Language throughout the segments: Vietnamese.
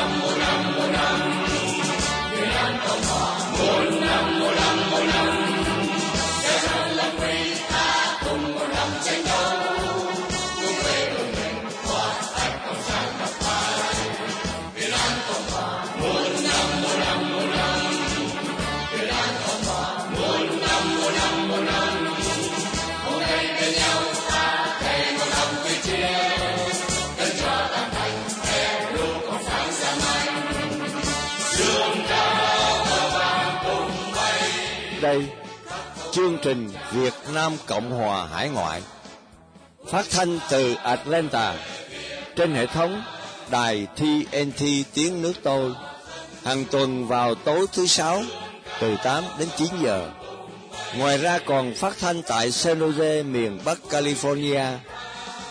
đây chương trình Việt Nam Cộng Hòa Hải Ngoại phát thanh từ Atlanta trên hệ thống đài TNT tiếng nước tôi hàng tuần vào tối thứ sáu từ 8 đến 9 giờ. Ngoài ra còn phát thanh tại San Jose, miền Bắc California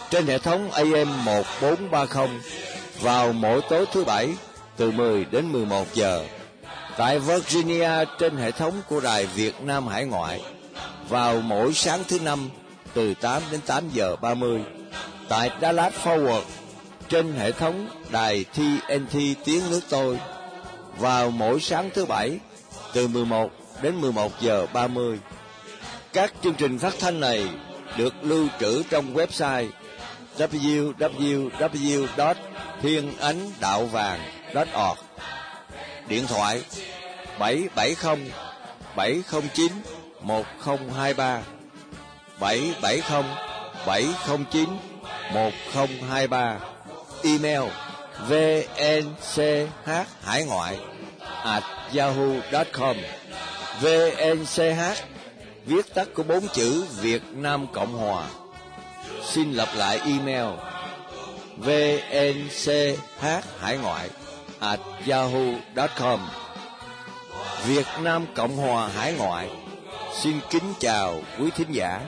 trên hệ thống AM 1430 vào mỗi tối thứ bảy từ 10 đến 11 giờ tại Virginia trên hệ thống của Đài Việt Nam Hải Ngoại vào mỗi sáng thứ năm từ 8 đến 8 giờ 30. Tại Dallas Forward trên hệ thống đài TNT tiếng nước tôi vào mỗi sáng thứ bảy từ 11 đến 11 giờ 30. Các chương trình phát thanh này được lưu trữ trong website www.thienanhdaovang.org Điện thoại 770 709 1023 770 709 1023 Email vnch hải ngoại at yahoo.com vnch viết tắt của bốn chữ Việt Nam Cộng Hòa. Xin lặp lại email vnch hải ngoại at yahoo.com Việt Nam Cộng Hòa Hải Ngoại xin kính chào quý thính giả.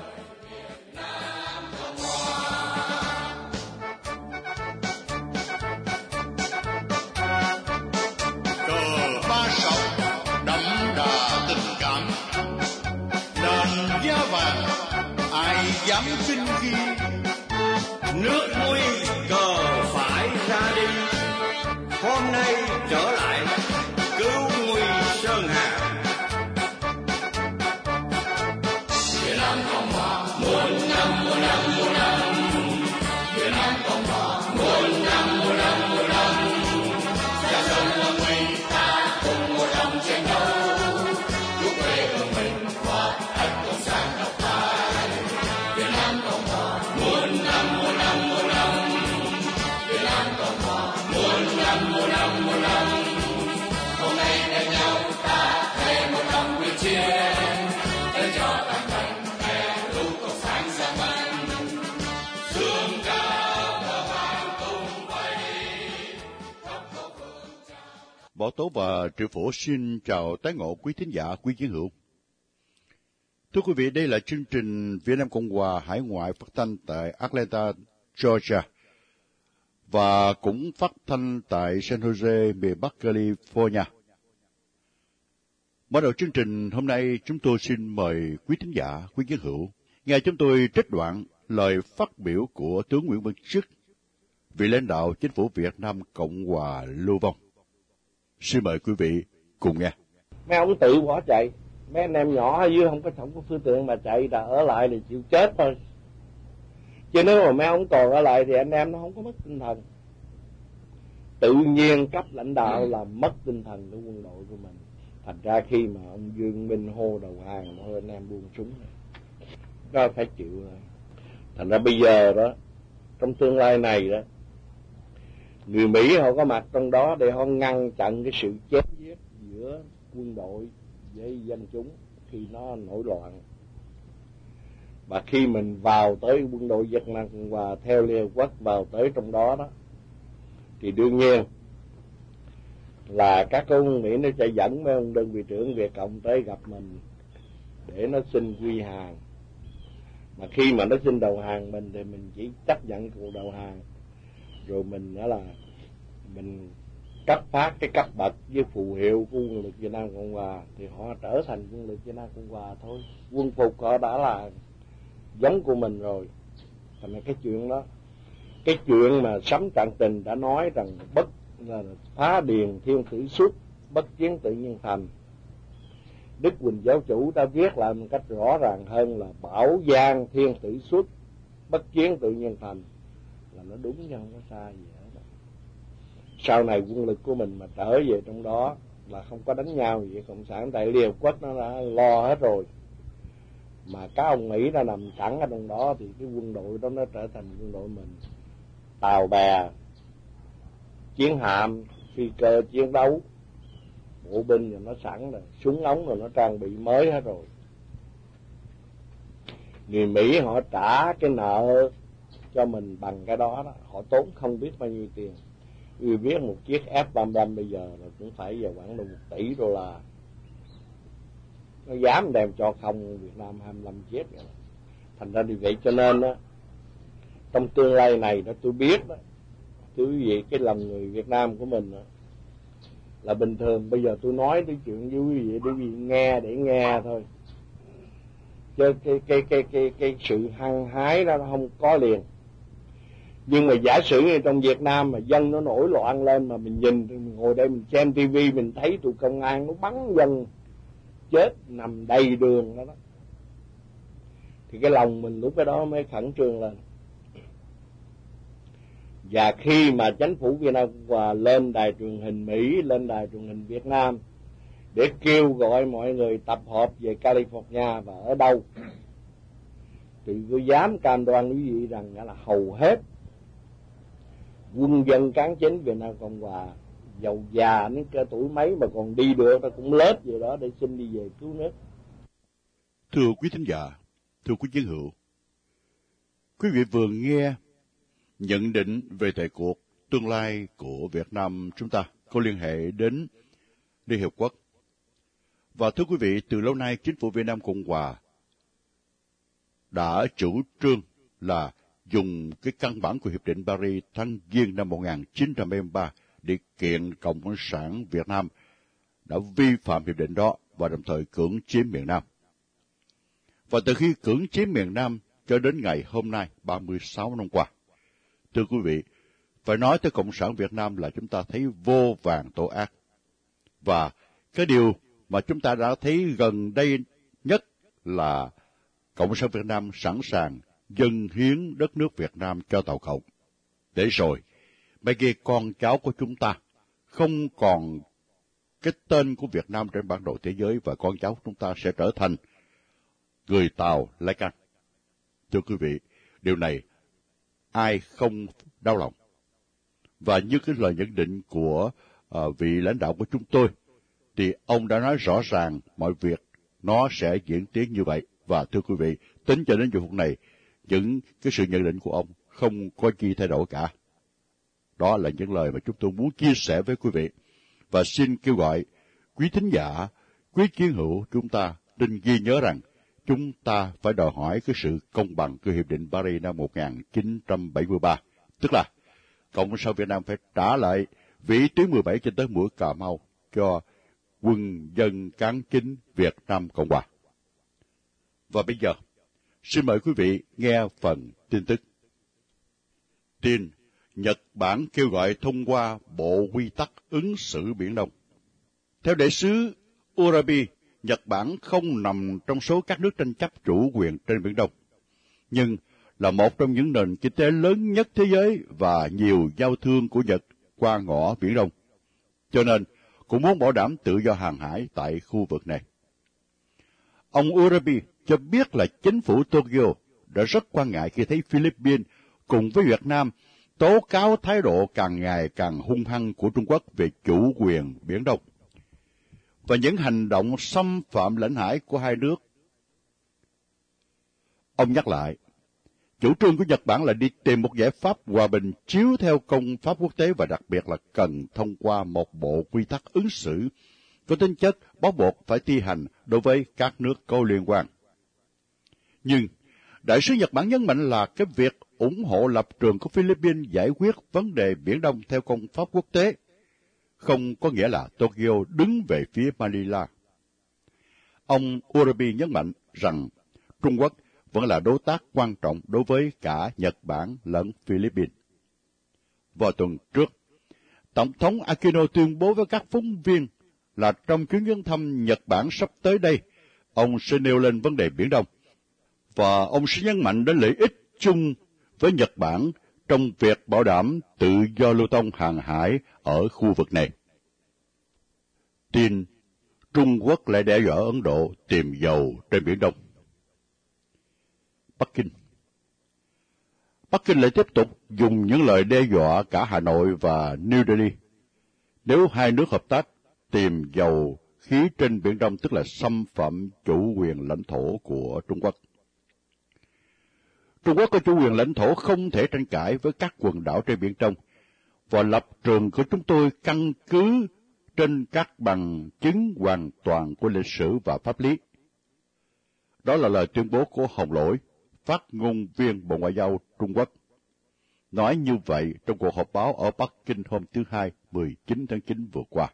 Bảo Tố và Triệu Phổ xin chào tái ngộ quý thính giả, quý chiến hữu. Thưa quý vị, đây là chương trình Việt Nam Cộng Hòa Hải ngoại phát thanh tại Atlanta, Georgia và cũng phát thanh tại San Jose, miền Bắc California. Mở đầu chương trình hôm nay, chúng tôi xin mời quý thính giả, quý chiến hữu, nghe chúng tôi trích đoạn lời phát biểu của tướng Nguyễn Văn Chức, vị lãnh đạo chính phủ Việt Nam Cộng Hòa Lưu Vong. Xin mời quý vị cùng nghe. mấy ông tự bỏ chạy. Mấy anh em nhỏ ở dưới không có không có phương tiện mà chạy là ở lại thì chịu chết thôi. Chứ nếu mà mấy ông còn ở lại thì anh em nó không có mất tinh thần. Tự nhiên cấp lãnh đạo là mất tinh thần của quân đội của mình. Thành ra khi mà ông Dương Minh hô đầu hàng thôi anh em buông súng. Rồi. đó phải chịu rồi. Thành ra bây giờ đó, trong tương lai này đó người Mỹ họ có mặt trong đó để họ ngăn chặn cái sự chém giết giữa quân đội với dân chúng khi nó nổi loạn. Và khi mình vào tới quân đội Việt Nam và theo Liên Hợp Quốc vào tới trong đó đó, thì đương nhiên là các ông Mỹ nó sẽ dẫn mấy ông đơn vị trưởng Việt Cộng tới gặp mình để nó xin quy hàng. Mà khi mà nó xin đầu hàng mình thì mình chỉ chấp nhận cuộc đầu hàng rồi mình đó là mình cấp phát cái cấp bậc với phù hiệu của quân lực Việt Nam Cộng Hòa. Thì họ trở thành quân lực Việt Nam Cộng Hòa thôi. Quân phục họ đã là giống của mình rồi. Thành ra cái chuyện đó, cái chuyện mà sấm trạng tình đã nói rằng bất là phá điền thiên tử xuất bất chiến tự nhiên thành. Đức quỳnh giáo chủ đã viết lại một cách rõ ràng hơn là bảo giang thiên tử xuất bất chiến tự nhiên thành là nó đúng chứ không có sai gì hết sau này quân lực của mình mà trở về trong đó là không có đánh nhau gì, cộng sản tại liên hợp quốc nó đã lo hết rồi. Mà các ông mỹ đã nằm sẵn ở trong đó thì cái quân đội đó nó trở thành quân đội mình. Tàu bè, chiến hạm, phi cơ, chiến đấu, bộ binh rồi nó sẵn rồi, súng ống rồi nó trang bị mới hết rồi. Người mỹ họ trả cái nợ cho mình bằng cái đó đó. Họ tốn không biết bao nhiêu tiền. Vì biết một chiếc F-35 bây giờ là cũng phải vào khoảng độ một tỷ đô la. Nó dám đem cho không Việt Nam 25 chiếc rồi. thành ra như vậy cho nên đó, trong tương lai này đó tôi biết đó thưa quý vị cái lòng người Việt Nam của mình đó, là bình thường. Bây giờ tôi nói cái chuyện với quý vị để quý vị nghe để nghe thôi. Chứ cái cái cái cái cái sự hăng hái đó nó không có liền nhưng mà giả sử như trong Việt Nam mà dân nó nổi loạn lên mà mình nhìn mình ngồi đây mình xem tivi mình thấy tụi công an nó bắn dân chết nằm đầy đường đó, đó. Thì cái lòng mình lúc cái đó mới khẩn trương lên. Và khi mà chính phủ Việt Nam và lên đài truyền hình Mỹ lên đài truyền hình Việt Nam để kêu gọi mọi người tập hợp về California và ở đâu thì tôi dám cam đoan quý vị rằng là hầu hết quân dân cán chính Việt Nam Cộng Hòa giàu già đến cái tuổi mấy mà còn đi được ta cũng lết gì đó để xin đi về cứu nước. Thưa quý thính giả, thưa quý chiến hữu, quý vị vừa nghe nhận định về thời cuộc tương lai của Việt Nam chúng ta có liên hệ đến Liên Hiệp Quốc. Và thưa quý vị, từ lâu nay chính phủ Việt Nam Cộng Hòa đã chủ trương là dùng cái căn bản của Hiệp định Paris tháng Giêng năm 1973 để kiện Cộng sản Việt Nam đã vi phạm hiệp định đó và đồng thời cưỡng chiếm miền Nam. Và từ khi cưỡng chiếm miền Nam cho đến ngày hôm nay, 36 năm qua, thưa quý vị, phải nói tới Cộng sản Việt Nam là chúng ta thấy vô vàng tội ác. Và cái điều mà chúng ta đã thấy gần đây nhất là Cộng sản Việt Nam sẵn sàng dâng hiến đất nước Việt Nam cho Tàu Cộng. Để rồi, mấy cái con cháu của chúng ta không còn cái tên của Việt Nam trên bản đồ thế giới và con cháu chúng ta sẽ trở thành người Tàu lai căn. Thưa quý vị, điều này ai không đau lòng. Và như cái lời nhận định của uh, vị lãnh đạo của chúng tôi, thì ông đã nói rõ ràng mọi việc nó sẽ diễn tiến như vậy. Và thưa quý vị, tính cho đến giờ phút này, chứng cái sự nhận định của ông không có chi thay đổi cả. Đó là những lời mà chúng tôi muốn chia sẻ với quý vị. Và xin kêu gọi quý thính giả, quý chiến hữu chúng ta nên ghi nhớ rằng chúng ta phải đòi hỏi cái sự công bằng của Hiệp định Paris năm 1973. Tức là Cộng sản Việt Nam phải trả lại vị trí 17 trên tới mũi Cà Mau cho quân dân cán chính Việt Nam Cộng Hòa. Và bây giờ, xin mời quý vị nghe phần tin tức. Tin, Nhật Bản kêu gọi thông qua Bộ Quy tắc ứng xử Biển Đông. Theo đại sứ Urabi, Nhật Bản không nằm trong số các nước tranh chấp chủ quyền trên Biển Đông, nhưng là một trong những nền kinh tế lớn nhất thế giới và nhiều giao thương của Nhật qua ngõ Biển Đông. Cho nên, cũng muốn bảo đảm tự do hàng hải tại khu vực này. Ông Urabi cho biết là chính phủ Tokyo đã rất quan ngại khi thấy Philippines cùng với Việt Nam tố cáo thái độ càng ngày càng hung hăng của Trung Quốc về chủ quyền Biển Đông và những hành động xâm phạm lãnh hải của hai nước. Ông nhắc lại, chủ trương của Nhật Bản là đi tìm một giải pháp hòa bình chiếu theo công pháp quốc tế và đặc biệt là cần thông qua một bộ quy tắc ứng xử có tính chất bắt buộc phải thi hành đối với các nước có liên quan. Nhưng, Đại sứ Nhật Bản nhấn mạnh là cái việc ủng hộ lập trường của Philippines giải quyết vấn đề Biển Đông theo công pháp quốc tế, không có nghĩa là Tokyo đứng về phía Manila. Ông Urabi nhấn mạnh rằng Trung Quốc vẫn là đối tác quan trọng đối với cả Nhật Bản lẫn Philippines. Vào tuần trước, Tổng thống Aquino tuyên bố với các phóng viên là trong chuyến viếng thăm Nhật Bản sắp tới đây, ông sẽ nêu lên vấn đề Biển Đông, và ông sẽ nhấn mạnh đến lợi ích chung với Nhật Bản trong việc bảo đảm tự do lưu thông hàng hải ở khu vực này. Tin, Trung Quốc lại đe dọa Ấn Độ tìm dầu trên Biển Đông. Bắc Kinh Bắc Kinh lại tiếp tục dùng những lời đe dọa cả Hà Nội và New Delhi. Nếu hai nước hợp tác, tìm dầu khí trên Biển Đông tức là xâm phạm chủ quyền lãnh thổ của Trung Quốc. Trung Quốc có chủ quyền lãnh thổ không thể tranh cãi với các quần đảo trên Biển Đông, và lập trường của chúng tôi căn cứ trên các bằng chứng hoàn toàn của lịch sử và pháp lý. Đó là lời tuyên bố của Hồng Lỗi, phát ngôn viên Bộ Ngoại giao Trung Quốc. Nói như vậy trong cuộc họp báo ở Bắc Kinh hôm thứ Hai, 19 tháng 9 vừa qua.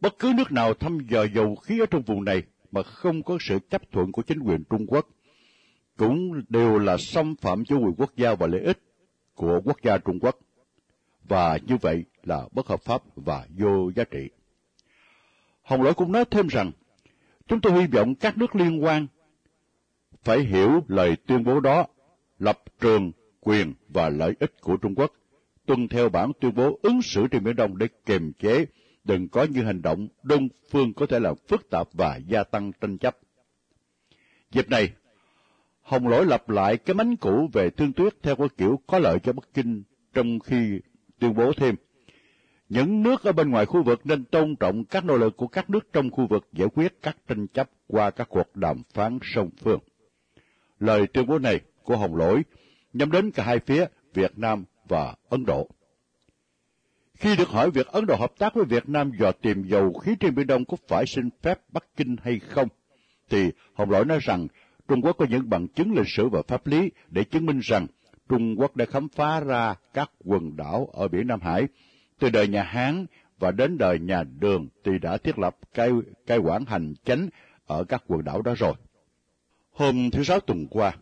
Bất cứ nước nào thăm dò dầu khí ở trong vùng này mà không có sự chấp thuận của chính quyền Trung Quốc cũng đều là xâm phạm chủ quyền quốc gia và lợi ích của quốc gia Trung Quốc, và như vậy là bất hợp pháp và vô giá trị. Hồng Lỗi cũng nói thêm rằng, chúng tôi hy vọng các nước liên quan phải hiểu lời tuyên bố đó, lập trường, quyền và lợi ích của Trung Quốc, tuân theo bản tuyên bố ứng xử trên Biển Đông để kiềm chế, đừng có những hành động đông phương có thể làm phức tạp và gia tăng tranh chấp. Dịp này, Hồng Lỗi lặp lại cái mánh cũ về thương tuyết theo cái kiểu có lợi cho Bắc Kinh trong khi tuyên bố thêm. Những nước ở bên ngoài khu vực nên tôn trọng các nỗ lực của các nước trong khu vực giải quyết các tranh chấp qua các cuộc đàm phán song phương. Lời tuyên bố này của Hồng Lỗi nhắm đến cả hai phía Việt Nam và Ấn Độ. Khi được hỏi việc Ấn Độ hợp tác với Việt Nam dò tìm dầu khí trên Biển Đông có phải xin phép Bắc Kinh hay không, thì Hồng Lỗi nói rằng Trung Quốc có những bằng chứng lịch sử và pháp lý để chứng minh rằng Trung Quốc đã khám phá ra các quần đảo ở biển Nam Hải. Từ đời nhà Hán và đến đời nhà Đường thì đã thiết lập cai, cai quản hành chánh ở các quần đảo đó rồi. Hôm thứ Sáu tuần qua,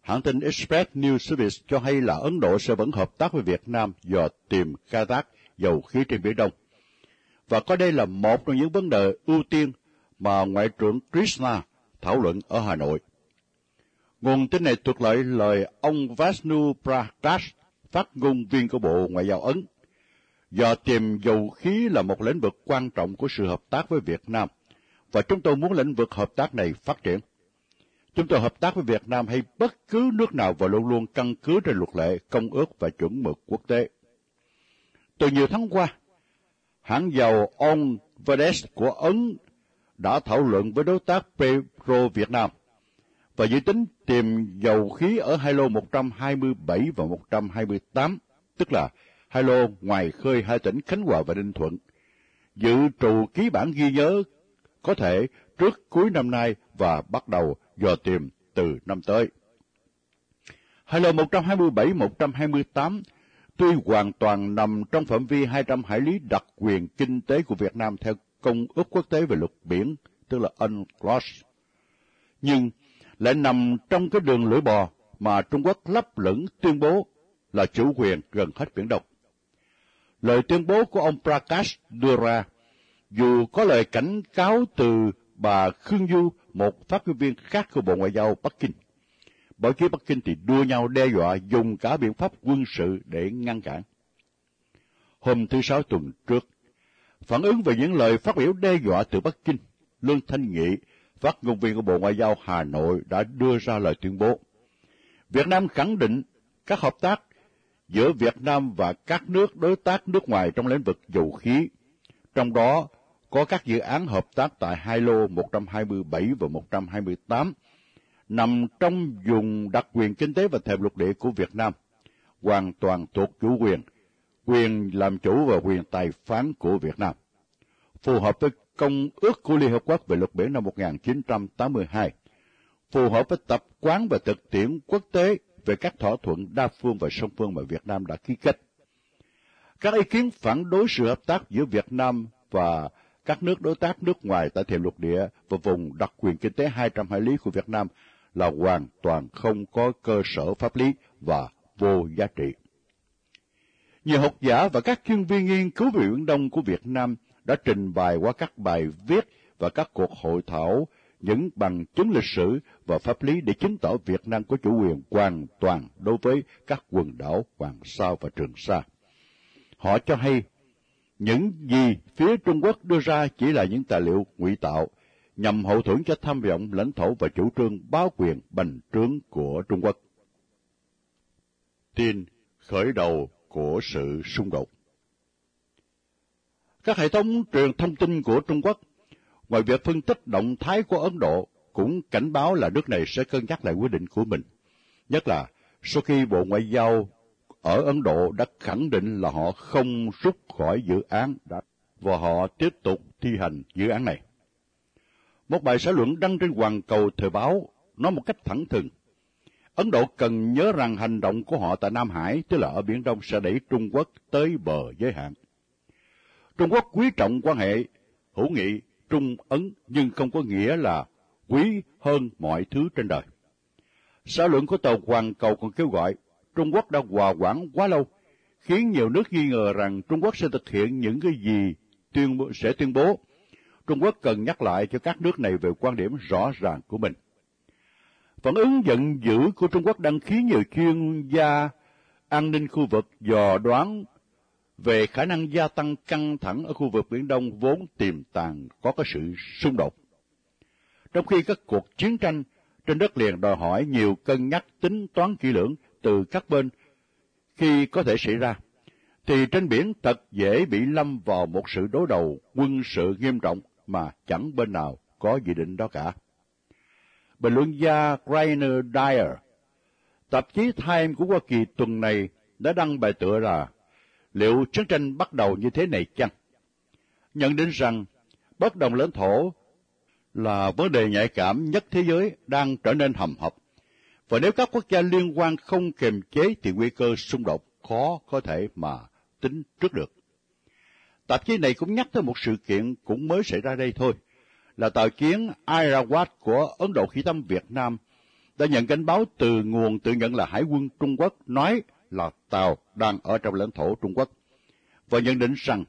hãng tin Express News Service cho hay là Ấn Độ sẽ vẫn hợp tác với Việt Nam dò tìm khai thác dầu khí trên Biển Đông. Và có đây là một trong những vấn đề ưu tiên mà Ngoại trưởng Krishna thảo luận ở Hà Nội. Nguồn tin này thuộc lại lời ông Vasnu Prakash, phát ngôn viên của Bộ Ngoại giao Ấn. Do tìm dầu khí là một lĩnh vực quan trọng của sự hợp tác với Việt Nam, và chúng tôi muốn lĩnh vực hợp tác này phát triển. Chúng tôi hợp tác với Việt Nam hay bất cứ nước nào và luôn luôn căn cứ trên luật lệ, công ước và chuẩn mực quốc tế. Từ nhiều tháng qua, hãng dầu On Vedes của Ấn đã thảo luận với đối tác Petro Việt Nam và dự tính tìm dầu khí ở hai lô 127 và 128, tức là hai lô ngoài khơi hai tỉnh Khánh Hòa và Ninh Thuận. Dự trù ký bản ghi nhớ có thể trước cuối năm nay và bắt đầu dò tìm từ năm tới. Hai lô 127-128 tuy hoàn toàn nằm trong phạm vi 200 hải lý đặc quyền kinh tế của Việt Nam theo Công ước Quốc tế về luật biển, tức là UNCLOS, nhưng lại nằm trong cái đường lưỡi bò mà Trung Quốc lấp lửng tuyên bố là chủ quyền gần hết Biển Đông. Lời tuyên bố của ông Prakash đưa ra, dù có lời cảnh cáo từ bà Khương Du, một phát ngôn viên khác của Bộ Ngoại giao Bắc Kinh. Báo chí Bắc Kinh thì đua nhau đe dọa dùng cả biện pháp quân sự để ngăn cản. Hôm thứ Sáu tuần trước, phản ứng về những lời phát biểu đe dọa từ Bắc Kinh, Lương Thanh Nghị, phát ngôn viên của Bộ Ngoại giao Hà Nội đã đưa ra lời tuyên bố. Việt Nam khẳng định các hợp tác giữa Việt Nam và các nước đối tác nước ngoài trong lĩnh vực dầu khí, trong đó có các dự án hợp tác tại hai lô 127 và 128, nằm trong vùng đặc quyền kinh tế và thềm lục địa của Việt Nam, hoàn toàn thuộc chủ quyền, quyền làm chủ và quyền tài phán của Việt Nam, phù hợp với Công ước của Liên Hợp Quốc về luật biển năm 1982, phù hợp với tập quán và thực tiễn quốc tế về các thỏa thuận đa phương và song phương mà Việt Nam đã ký kết. Các ý kiến phản đối sự hợp tác giữa Việt Nam và các nước đối tác nước ngoài tại thềm lục địa và vùng đặc quyền kinh tế 200 hải lý của Việt Nam là hoàn toàn không có cơ sở pháp lý và vô giá trị. Nhiều học giả và các chuyên viên nghiên cứu về Biển Đông của Việt Nam đã trình bày qua các bài viết và các cuộc hội thảo, những bằng chứng lịch sử và pháp lý để chứng tỏ Việt Nam có chủ quyền hoàn toàn đối với các quần đảo Hoàng Sa và Trường Sa. Họ cho hay, những gì phía Trung Quốc đưa ra chỉ là những tài liệu ngụy tạo, nhằm hậu thuẫn cho tham vọng lãnh thổ và chủ trương báo quyền bành trướng của Trung Quốc. Tin khởi đầu của sự xung đột các hệ thống truyền thông tin của Trung Quốc, ngoài việc phân tích động thái của Ấn Độ, cũng cảnh báo là nước này sẽ cân nhắc lại quyết định của mình. Nhất là sau khi Bộ Ngoại giao ở Ấn Độ đã khẳng định là họ không rút khỏi dự án và họ tiếp tục thi hành dự án này. Một bài xã luận đăng trên Hoàn Cầu Thời báo nói một cách thẳng thừng. Ấn Độ cần nhớ rằng hành động của họ tại Nam Hải, tức là ở Biển Đông, sẽ đẩy Trung Quốc tới bờ giới hạn. Trung Quốc quý trọng quan hệ hữu nghị Trung Ấn nhưng không có nghĩa là quý hơn mọi thứ trên đời. Xã luận của tàu Hoàng Cầu còn kêu gọi Trung Quốc đã hòa quản quá lâu, khiến nhiều nước nghi ngờ rằng Trung Quốc sẽ thực hiện những cái gì tuyên bố sẽ tuyên bố Trung Quốc cần nhắc lại cho các nước này về quan điểm rõ ràng của mình. Phản ứng giận dữ của Trung Quốc đang khiến nhiều chuyên gia an ninh khu vực dò đoán về khả năng gia tăng căng thẳng ở khu vực Biển Đông vốn tiềm tàng có cái sự xung đột. Trong khi các cuộc chiến tranh trên đất liền đòi hỏi nhiều cân nhắc tính toán kỹ lưỡng từ các bên khi có thể xảy ra, thì trên biển thật dễ bị lâm vào một sự đối đầu quân sự nghiêm trọng mà chẳng bên nào có dự định đó cả. Bình luận gia Rainer Dyer, tạp chí Time của Hoa Kỳ tuần này đã đăng bài tựa là liệu chiến tranh bắt đầu như thế này chăng? Nhận định rằng bất đồng lãnh thổ là vấn đề nhạy cảm nhất thế giới đang trở nên hầm hập. Và nếu các quốc gia liên quan không kiềm chế thì nguy cơ xung đột khó có thể mà tính trước được. Tạp chí này cũng nhắc tới một sự kiện cũng mới xảy ra đây thôi, là tàu chiến Airawat của Ấn Độ Khí Tâm Việt Nam đã nhận cảnh báo từ nguồn tự nhận là Hải quân Trung Quốc nói là tàu đang ở trong lãnh thổ Trung Quốc, và nhận định rằng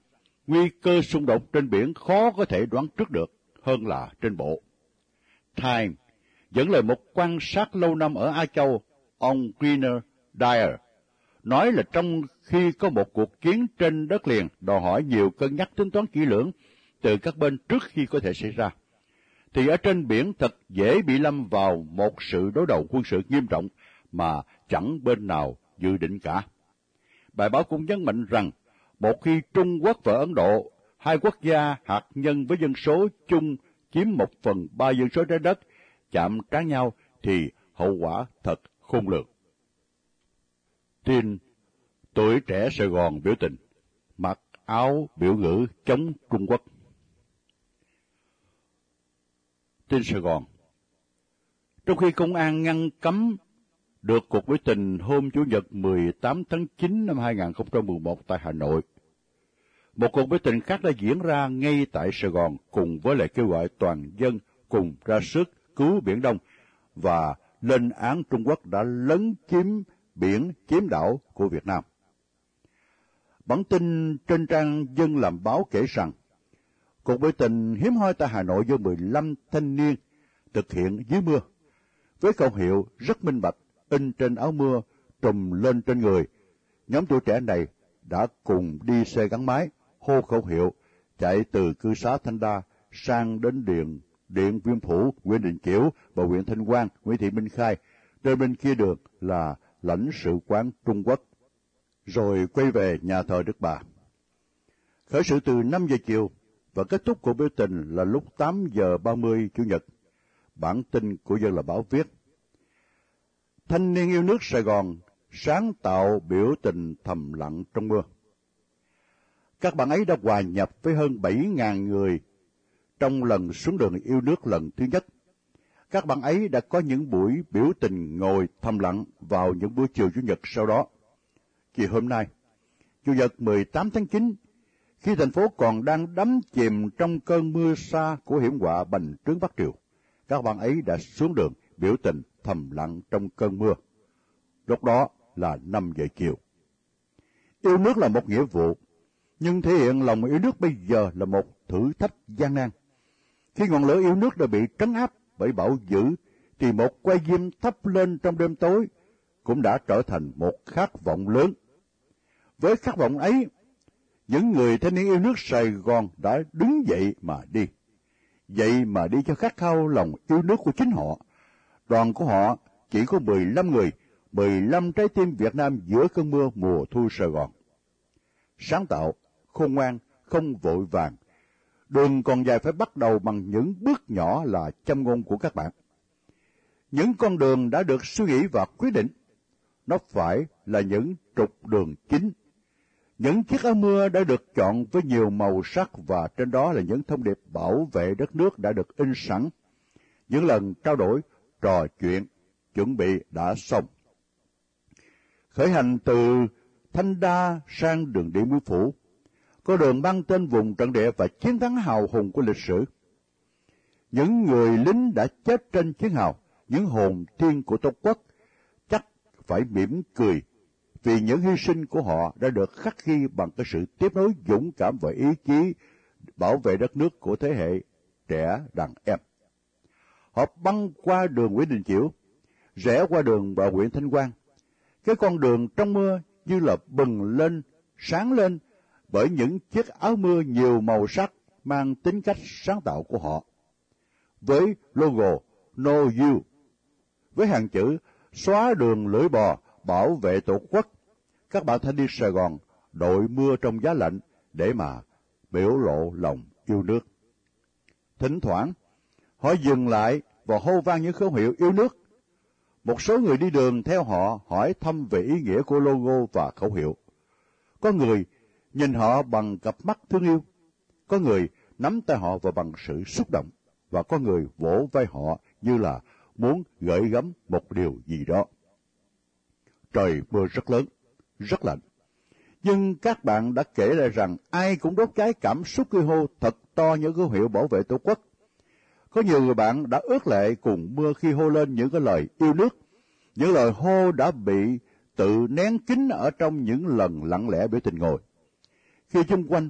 nguy cơ xung đột trên biển khó có thể đoán trước được hơn là trên bộ. Time dẫn lời một quan sát lâu năm ở Á Châu, ông Greener Dyer, nói là trong khi có một cuộc chiến trên đất liền đòi hỏi nhiều cân nhắc tính toán kỹ lưỡng từ các bên trước khi có thể xảy ra, thì ở trên biển thật dễ bị lâm vào một sự đối đầu quân sự nghiêm trọng mà chẳng bên nào dự định cả. Bài báo cũng nhấn mạnh rằng, một khi Trung Quốc và Ấn Độ, hai quốc gia hạt nhân với dân số chung chiếm một phần ba dân số trái đất, chạm trán nhau thì hậu quả thật khôn lường. Tin tuổi trẻ Sài Gòn biểu tình, mặc áo biểu ngữ chống Trung Quốc. Tin Sài Gòn Trong khi công an ngăn cấm được cuộc biểu tình hôm Chủ nhật 18 tháng 9 năm 2011 tại Hà Nội, một cuộc biểu tình khác đã diễn ra ngay tại Sài Gòn cùng với lời kêu gọi toàn dân cùng ra sức cứu Biển Đông và lên án Trung Quốc đã lấn chiếm biển chiếm đảo của Việt Nam. Bản tin trên trang Dân làm báo kể rằng, cuộc biểu tình hiếm hoi tại Hà Nội do 15 thanh niên thực hiện dưới mưa, với khẩu hiệu rất minh bạch in trên áo mưa trùm lên trên người. Nhóm tuổi trẻ này đã cùng đi xe gắn máy, hô khẩu hiệu, chạy từ cư xá Thanh Đa sang đến điện điện Viêm Phủ, huyện Định Chiểu và huyện Thanh Quang, Nguyễn Thị Minh Khai. Trên bên kia đường là lãnh sự quán Trung Quốc, rồi quay về nhà thờ Đức Bà. Khởi sự từ 5 giờ chiều và kết thúc của biểu tình là lúc 8 giờ 30 Chủ nhật. Bản tin của dân là báo viết. Thanh niên yêu nước Sài Gòn sáng tạo biểu tình thầm lặng trong mưa. Các bạn ấy đã hòa nhập với hơn 7.000 người trong lần xuống đường yêu nước lần thứ nhất các bạn ấy đã có những buổi biểu tình ngồi thầm lặng vào những buổi chiều Chủ nhật sau đó. Chiều hôm nay, Chủ nhật 18 tháng 9, khi thành phố còn đang đắm chìm trong cơn mưa xa của hiểm họa bành trướng Bắc Triều, các bạn ấy đã xuống đường biểu tình thầm lặng trong cơn mưa. Lúc đó là 5 giờ chiều. Yêu nước là một nghĩa vụ, nhưng thể hiện lòng yêu nước bây giờ là một thử thách gian nan. Khi ngọn lửa yêu nước đã bị trấn áp bởi bão dữ, thì một quay diêm thắp lên trong đêm tối cũng đã trở thành một khát vọng lớn. Với khát vọng ấy, những người thanh niên yêu nước Sài Gòn đã đứng dậy mà đi. dậy mà đi cho khát khao lòng yêu nước của chính họ. Đoàn của họ chỉ có 15 người, 15 trái tim Việt Nam giữa cơn mưa mùa thu Sài Gòn. Sáng tạo, khôn ngoan, không vội vàng. Đường còn dài phải bắt đầu bằng những bước nhỏ là châm ngôn của các bạn. Những con đường đã được suy nghĩ và quyết định. Nó phải là những trục đường chính. Những chiếc áo mưa đã được chọn với nhiều màu sắc và trên đó là những thông điệp bảo vệ đất nước đã được in sẵn. Những lần trao đổi, trò chuyện, chuẩn bị đã xong. Khởi hành từ Thanh Đa sang đường Điện Biên Phủ, có đường mang tên vùng trận địa và chiến thắng hào hùng của lịch sử. Những người lính đã chết trên chiến hào, những hồn thiên của Tổ quốc, chắc phải mỉm cười vì những hy sinh của họ đã được khắc ghi bằng cái sự tiếp nối dũng cảm và ý chí bảo vệ đất nước của thế hệ trẻ đàn em. Họ băng qua đường Nguyễn Đình Chiểu, rẽ qua đường bà Nguyễn Thanh Quang. Cái con đường trong mưa như là bừng lên, sáng lên bởi những chiếc áo mưa nhiều màu sắc mang tính cách sáng tạo của họ. Với logo No You, với hàng chữ xóa đường lưỡi bò, bảo vệ tổ quốc, các bạn thanh niên Sài Gòn đội mưa trong giá lạnh để mà biểu lộ lòng yêu nước. Thỉnh thoảng, họ dừng lại và hô vang những khẩu hiệu yêu nước. Một số người đi đường theo họ hỏi thăm về ý nghĩa của logo và khẩu hiệu. Có người nhìn họ bằng cặp mắt thương yêu. Có người nắm tay họ và bằng sự xúc động. Và có người vỗ vai họ như là muốn gợi gắm một điều gì đó. Trời mưa rất lớn, rất lạnh. Nhưng các bạn đã kể lại rằng ai cũng đốt cháy cảm xúc khi hô thật to những khẩu hiệu bảo vệ tổ quốc. Có nhiều người bạn đã ước lệ cùng mưa khi hô lên những cái lời yêu nước. Những lời hô đã bị tự nén kín ở trong những lần lặng lẽ biểu tình ngồi. Khi chung quanh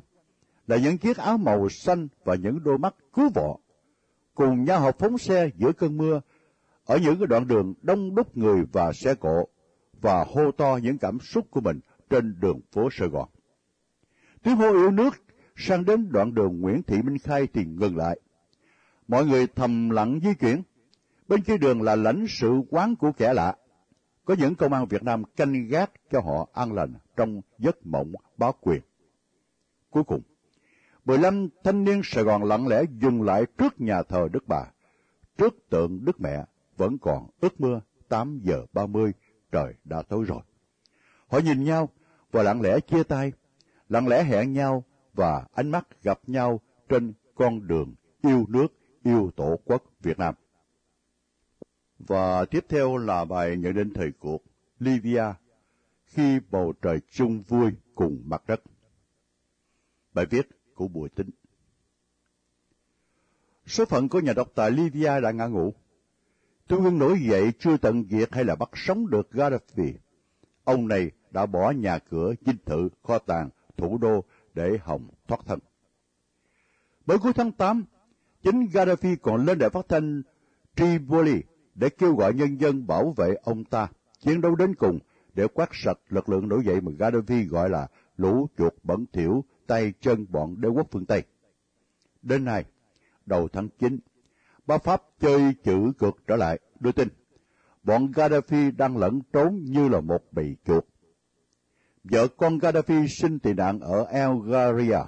là những chiếc áo màu xanh và những đôi mắt cứu vọ, cùng nhau họ phóng xe giữa cơn mưa ở những cái đoạn đường đông đúc người và xe cộ và hô to những cảm xúc của mình trên đường phố Sài Gòn. Tiếng hô yêu nước sang đến đoạn đường Nguyễn Thị Minh Khai thì ngừng lại. Mọi người thầm lặng di chuyển. Bên kia đường là lãnh sự quán của kẻ lạ. Có những công an Việt Nam canh gác cho họ an lành trong giấc mộng báo quyền. Cuối cùng, 15 thanh niên Sài Gòn lặng lẽ dừng lại trước nhà thờ Đức Bà, trước tượng Đức Mẹ vẫn còn ướt mưa 8 giờ 30, trời đã tối rồi. Họ nhìn nhau và lặng lẽ chia tay, lặng lẽ hẹn nhau và ánh mắt gặp nhau trên con đường yêu nước, yêu tổ quốc Việt Nam. Và tiếp theo là bài nhận định thời cuộc Libya khi bầu trời chung vui cùng mặt đất. Bài viết của Bùi Tính Số phận của nhà độc tài Libya đã ngã ngủ. Tướng quân nổi dậy chưa tận diệt hay là bắt sống được Gaddafi. Ông này đã bỏ nhà cửa, dinh thự, kho tàng, thủ đô để hòng thoát thân. Bởi cuối tháng 8, chính Gaddafi còn lên đài phát thanh Tripoli để kêu gọi nhân dân bảo vệ ông ta, chiến đấu đến cùng để quát sạch lực lượng nổi dậy mà Gaddafi gọi là lũ chuột bẩn thỉu tay chân bọn đế quốc phương Tây. Đến nay, đầu tháng 9, ba Pháp chơi chữ cược trở lại, đưa tin. Bọn Gaddafi đang lẫn trốn như là một bầy chuột. Vợ con Gaddafi sinh tị nạn ở Algeria.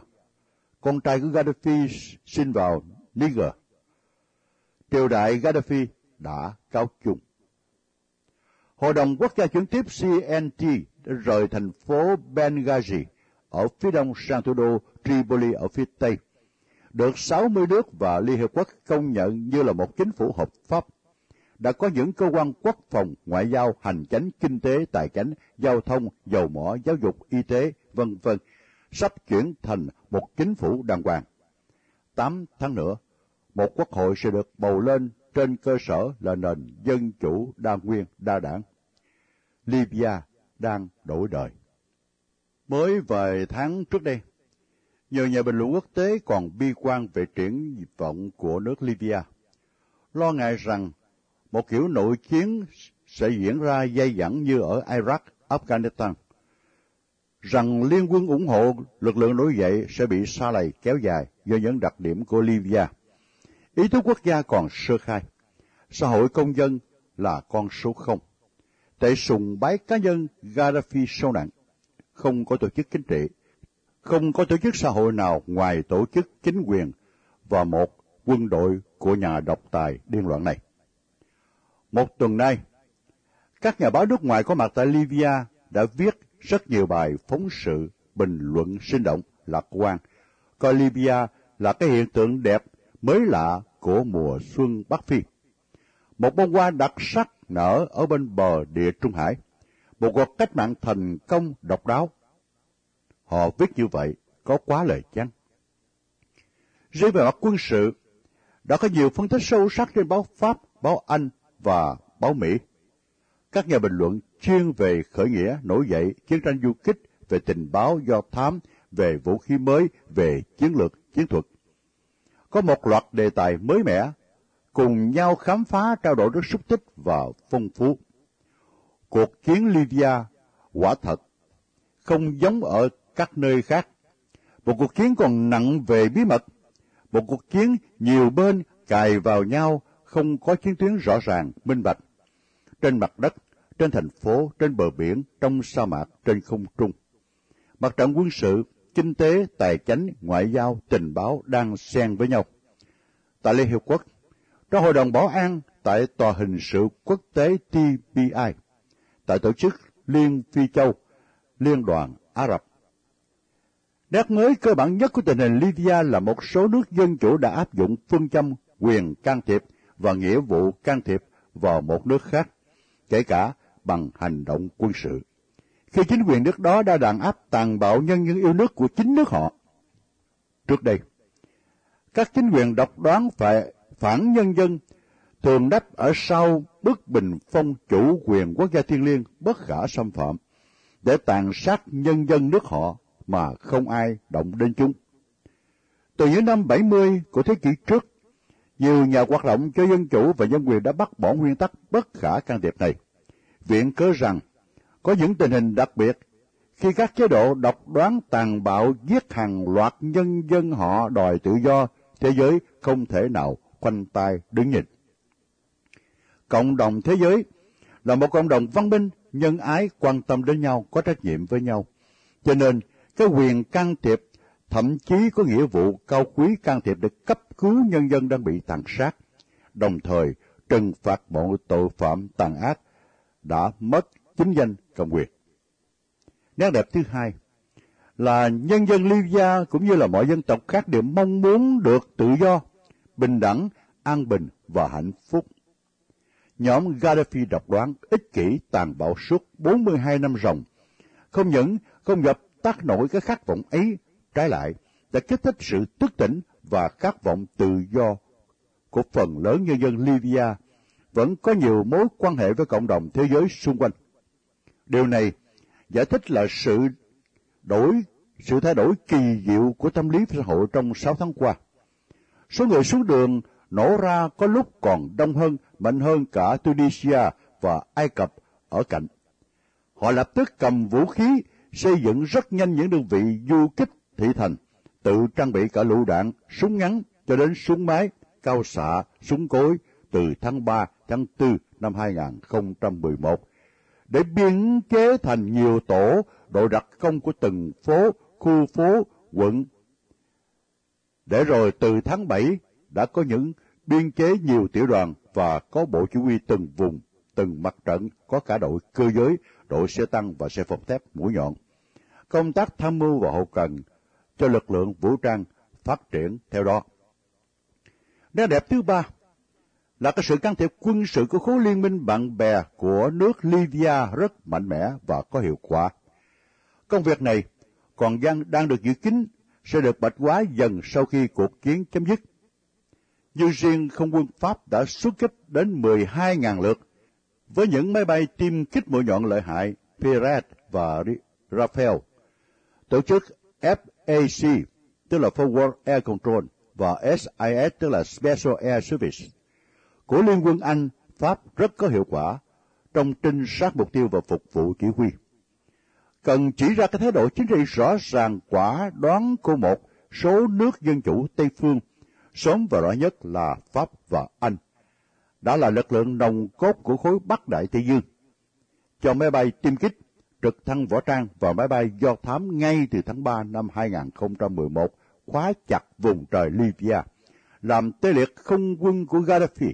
Con trai của Gaddafi sinh vào Niger. Triều đại Gaddafi đã cáo chung. Hội đồng quốc gia chuyển tiếp CNT đã rời thành phố Benghazi ở phía đông sang thủ đô Tripoli ở phía tây, được 60 nước và Liên Hiệp Quốc công nhận như là một chính phủ hợp pháp. Đã có những cơ quan quốc phòng, ngoại giao, hành chánh, kinh tế, tài chánh, giao thông, dầu mỏ, giáo dục, y tế, vân vân, sắp chuyển thành một chính phủ đàng hoàng. 8 tháng nữa, một quốc hội sẽ được bầu lên trên cơ sở là nền dân chủ đa nguyên đa đảng. Libya đang đổi đời. Mới vài tháng trước đây, nhiều nhà bình luận quốc tế còn bi quan về triển vọng của nước Libya, lo ngại rằng một kiểu nội chiến sẽ diễn ra dây dẳng như ở Iraq, Afghanistan, rằng liên quân ủng hộ lực lượng nổi dậy sẽ bị xa lầy kéo dài do những đặc điểm của Libya. Ý thức quốc gia còn sơ khai. Xã hội công dân là con số không. Tệ sùng bái cá nhân Gaddafi sâu nặng. Không có tổ chức chính trị. Không có tổ chức xã hội nào ngoài tổ chức chính quyền và một quân đội của nhà độc tài điên loạn này. Một tuần nay, các nhà báo nước ngoài có mặt tại Libya đã viết rất nhiều bài phóng sự, bình luận sinh động, lạc quan, coi Libya là cái hiện tượng đẹp mới lạ của mùa xuân Bắc Phi. Một bông hoa đặc sắc nở ở bên bờ địa Trung Hải, một cuộc cách mạng thành công độc đáo. Họ viết như vậy có quá lời chăng? Riêng về mặt quân sự, đã có nhiều phân tích sâu sắc trên báo Pháp, báo Anh và báo Mỹ. Các nhà bình luận chuyên về khởi nghĩa, nổi dậy, chiến tranh du kích, về tình báo do thám, về vũ khí mới, về chiến lược, chiến thuật. Có một loạt đề tài mới mẻ, cùng nhau khám phá trao đổi rất xúc tích và phong phú. Cuộc chiến Libya quả thật không giống ở các nơi khác. Một cuộc chiến còn nặng về bí mật, một cuộc chiến nhiều bên cài vào nhau, không có chiến tuyến rõ ràng, minh bạch. Trên mặt đất, trên thành phố, trên bờ biển, trong sa mạc, trên không trung. Mặt trận quân sự, kinh tế, tài chánh, ngoại giao, tình báo đang xen với nhau. Tại Liên Hiệp Quốc, trong Hội đồng Bảo an, tại Tòa hình sự quốc tế TPI, tại Tổ chức Liên Phi Châu, Liên đoàn Ả Rập. Nét mới cơ bản nhất của tình hình Libya là một số nước dân chủ đã áp dụng phương châm quyền can thiệp và nghĩa vụ can thiệp vào một nước khác, kể cả bằng hành động quân sự. Khi chính quyền nước đó đã đàn áp tàn bạo nhân dân yêu nước của chính nước họ. Trước đây, các chính quyền độc đoán phải phản nhân dân thường đắp ở sau bức bình phong chủ quyền quốc gia thiên liêng bất khả xâm phạm để tàn sát nhân dân nước họ mà không ai động đến chúng. Từ những năm 70 của thế kỷ trước, nhiều nhà hoạt động cho dân chủ và nhân quyền đã bắt bỏ nguyên tắc bất khả can thiệp này. Viện cớ rằng, có những tình hình đặc biệt khi các chế độ độc đoán tàn bạo giết hàng loạt nhân dân họ đòi tự do, thế giới không thể nào khoanh tay đứng nhìn. Cộng đồng thế giới là một cộng đồng văn minh, nhân ái, quan tâm đến nhau, có trách nhiệm với nhau. Cho nên, cái quyền can thiệp thậm chí có nghĩa vụ cao quý can thiệp để cấp cứu nhân dân đang bị tàn sát, đồng thời trừng phạt bọn tội phạm tàn ác đã mất chính danh cầm quyền. Nét đẹp thứ hai là nhân dân Libya cũng như là mọi dân tộc khác đều mong muốn được tự do, bình đẳng, an bình và hạnh phúc. Nhóm Gaddafi độc đoán, ích kỷ, tàn bạo suốt 42 năm ròng, không những không gặp tác nổi cái khát vọng ấy, trái lại, đã kích thích sự thức tỉnh và khát vọng tự do của phần lớn nhân dân Libya, vẫn có nhiều mối quan hệ với cộng đồng thế giới xung quanh. Điều này giải thích là sự đổi sự thay đổi kỳ diệu của tâm lý xã hội trong 6 tháng qua. Số người xuống đường nổ ra có lúc còn đông hơn, mạnh hơn cả Tunisia và Ai Cập ở cạnh. Họ lập tức cầm vũ khí, xây dựng rất nhanh những đơn vị du kích thị thành, tự trang bị cả lựu đạn, súng ngắn cho đến súng máy, cao xạ, súng cối từ tháng 3, tháng 4 năm 2011 để biên chế thành nhiều tổ đội đặc công của từng phố, khu phố, quận. Để rồi từ tháng 7 đã có những biên chế nhiều tiểu đoàn và có bộ chỉ huy từng vùng, từng mặt trận, có cả đội cơ giới, đội xe tăng và xe phòng thép mũi nhọn. Công tác tham mưu và hậu cần cho lực lượng vũ trang phát triển theo đó. Nét đẹp thứ ba là cái sự can thiệp quân sự của khối liên minh bạn bè của nước Libya rất mạnh mẽ và có hiệu quả. Công việc này còn đang, đang được dự kín sẽ được bạch hóa dần sau khi cuộc chiến chấm dứt. Như riêng không quân Pháp đã xuất kích đến 12.000 lượt với những máy bay tiêm kích mũi nhọn lợi hại Pirat và Rafael. Tổ chức F AC tức là Forward Air Control, và SIS, tức là Special Air Service, của Liên quân Anh, Pháp rất có hiệu quả trong trinh sát mục tiêu và phục vụ chỉ huy. Cần chỉ ra cái thái độ chính trị rõ ràng quả đoán của một số nước dân chủ Tây Phương, sớm và rõ nhất là Pháp và Anh, đã là lực lượng nòng cốt của khối Bắc Đại Tây Dương. Cho máy bay tiêm kích, trực thăng võ trang và máy bay do thám ngay từ tháng 3 năm 2011 khóa chặt vùng trời Libya, làm tê liệt không quân của Gaddafi.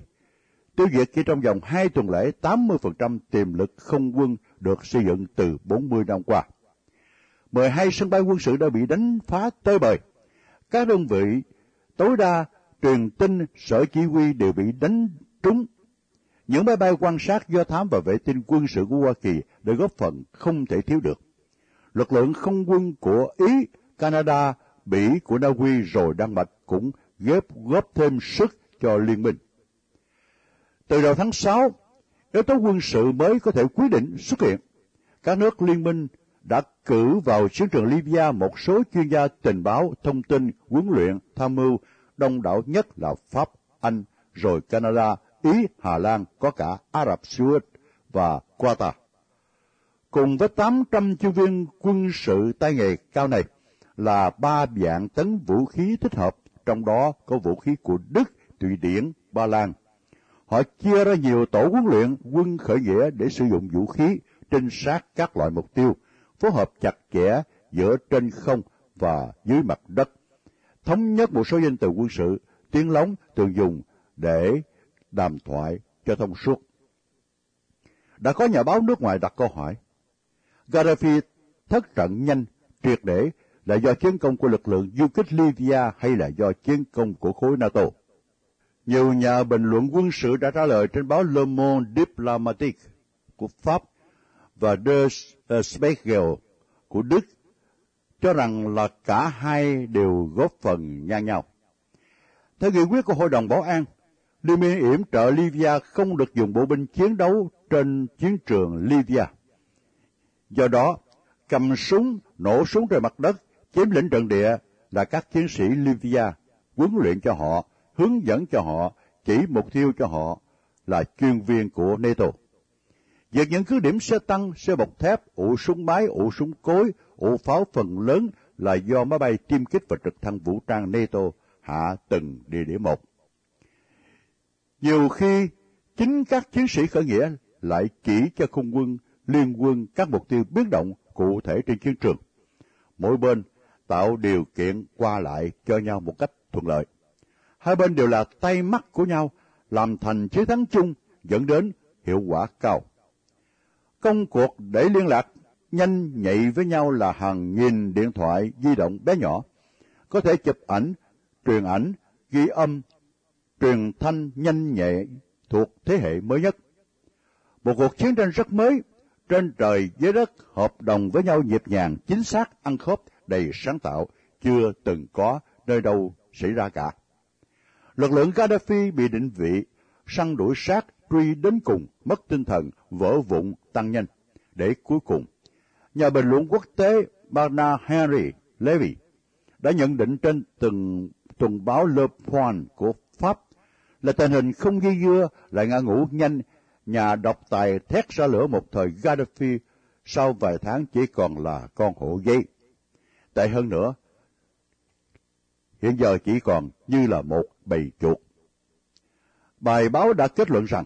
Tiêu diệt chỉ trong vòng hai tuần lễ 80% tiềm lực không quân được xây dựng từ 40 năm qua. 12 sân bay quân sự đã bị đánh phá tơi bời. Các đơn vị tối đa truyền tin sở chỉ huy đều bị đánh trúng. Những máy bay quan sát do thám và vệ tinh quân sự của Hoa Kỳ đã góp phần không thể thiếu được. Lực lượng không quân của Ý, Canada, Bỉ của Na Uy rồi Đan Mạch cũng ghép góp thêm sức cho liên minh. Từ đầu tháng 6, yếu tố quân sự mới có thể quyết định xuất hiện. Các nước liên minh đã cử vào chiến trường Libya một số chuyên gia tình báo, thông tin, huấn luyện, tham mưu, đông đảo nhất là Pháp, Anh, rồi Canada, Ý, Hà Lan, có cả Ả Rập Xê Út và Qatar. Cùng với 800 chuyên viên quân sự tay nghề cao này là ba dạng tấn vũ khí thích hợp, trong đó có vũ khí của Đức, Thụy Điển, Ba Lan. Họ chia ra nhiều tổ huấn luyện quân khởi nghĩa để sử dụng vũ khí, trinh sát các loại mục tiêu, phối hợp chặt chẽ giữa trên không và dưới mặt đất. Thống nhất một số danh từ quân sự, tiếng lóng thường dùng để đàm thoại cho thông suốt. Đã có nhà báo nước ngoài đặt câu hỏi, Gaddafi thất trận nhanh, triệt để là do chiến công của lực lượng du kích Libya hay là do chiến công của khối NATO? Nhiều nhà bình luận quân sự đã trả lời trên báo Le Monde Diplomatique của Pháp và Der Spiegel của Đức cho rằng là cả hai đều góp phần ngang nhau. Theo nghị quyết của Hội đồng Bảo an, Liên minh yểm trợ Libya không được dùng bộ binh chiến đấu trên chiến trường Libya. Do đó, cầm súng, nổ súng trên mặt đất, chiếm lĩnh trận địa là các chiến sĩ Libya, huấn luyện cho họ, hướng dẫn cho họ, chỉ mục tiêu cho họ là chuyên viên của NATO. Việc những cứ điểm xe tăng, xe bọc thép, ụ súng máy, ụ súng cối, ụ pháo phần lớn là do máy bay tiêm kích và trực thăng vũ trang NATO hạ từng địa điểm một. Nhiều khi, chính các chiến sĩ khởi nghĩa lại chỉ cho không quân, liên quân các mục tiêu biến động cụ thể trên chiến trường. Mỗi bên tạo điều kiện qua lại cho nhau một cách thuận lợi. Hai bên đều là tay mắt của nhau, làm thành chiến thắng chung dẫn đến hiệu quả cao. Công cuộc để liên lạc nhanh nhạy với nhau là hàng nghìn điện thoại di động bé nhỏ, có thể chụp ảnh, truyền ảnh, ghi âm, truyền thanh nhanh nhẹ thuộc thế hệ mới nhất. Một cuộc chiến tranh rất mới, trên trời dưới đất hợp đồng với nhau nhịp nhàng, chính xác, ăn khớp, đầy sáng tạo, chưa từng có nơi đâu xảy ra cả. Lực lượng Gaddafi bị định vị, săn đuổi sát, truy đến cùng, mất tinh thần, vỡ vụn, tăng nhanh. Để cuối cùng, nhà bình luận quốc tế Bernard Henry Levy đã nhận định trên từng tuần báo Le Point của Pháp là tình hình không dây dưa lại ngã ngủ nhanh, nhà độc tài thét ra lửa một thời Gaddafi sau vài tháng chỉ còn là con hổ giấy. Tệ hơn nữa, hiện giờ chỉ còn như là một bầy chuột. Bài báo đã kết luận rằng,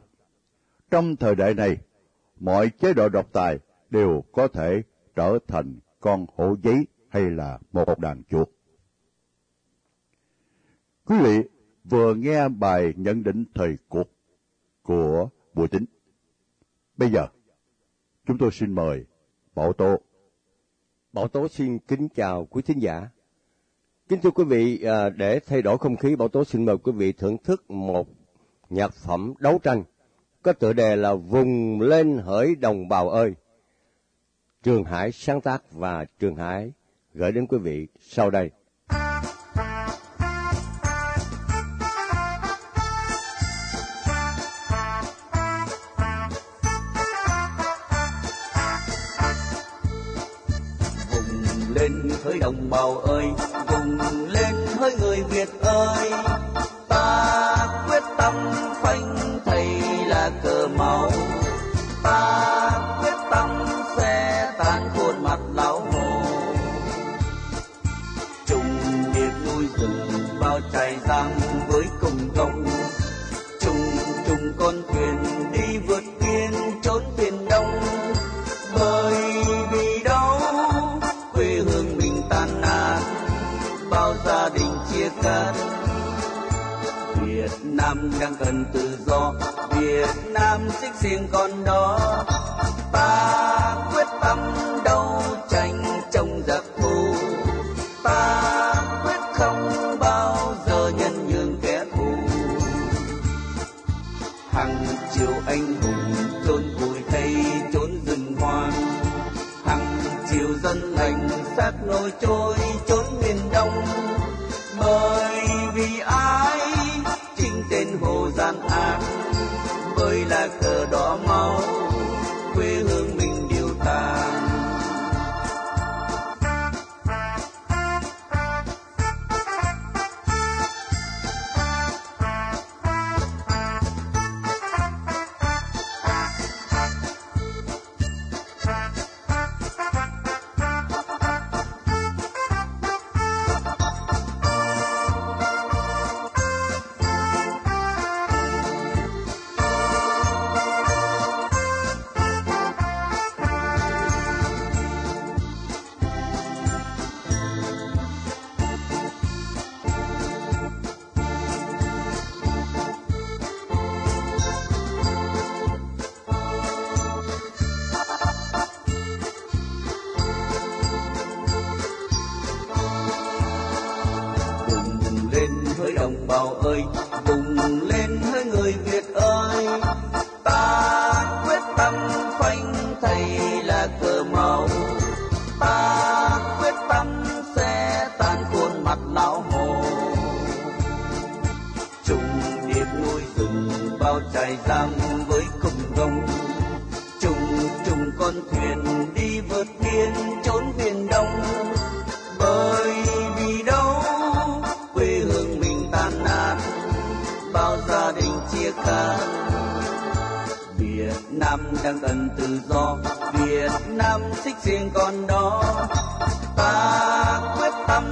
trong thời đại này, mọi chế độ độc tài đều có thể trở thành con hổ giấy hay là một đàn chuột. Quý vị vừa nghe bài nhận định thời cuộc của Bùi Tính. Bây giờ, chúng tôi xin mời Bảo Tố. Bảo Tố xin kính chào quý thính giả. Kính thưa quý vị, à, để thay đổi không khí, Bảo Tố xin mời quý vị thưởng thức một nhạc phẩm đấu tranh có tựa đề là Vùng lên hỡi đồng bào ơi. Trường Hải sáng tác và Trường Hải gửi đến quý vị sau đây. Đồng bào ơi cùng lên hỡi người việt ơi. Nam đang cần tự do Việt Nam xích riêng con đó. Mặt lão hồ. Trùng điệp nuôi rừng bao trải giang với cùng gông trùng trùng con thuyền đi vượt biên trốn biển đông. Bởi vì đâu, quê hương mình tan nát, bao gia đình chia cắt. Việt Nam đang cần tự do, Việt Nam xích riêng con đó. Ta quyết tâm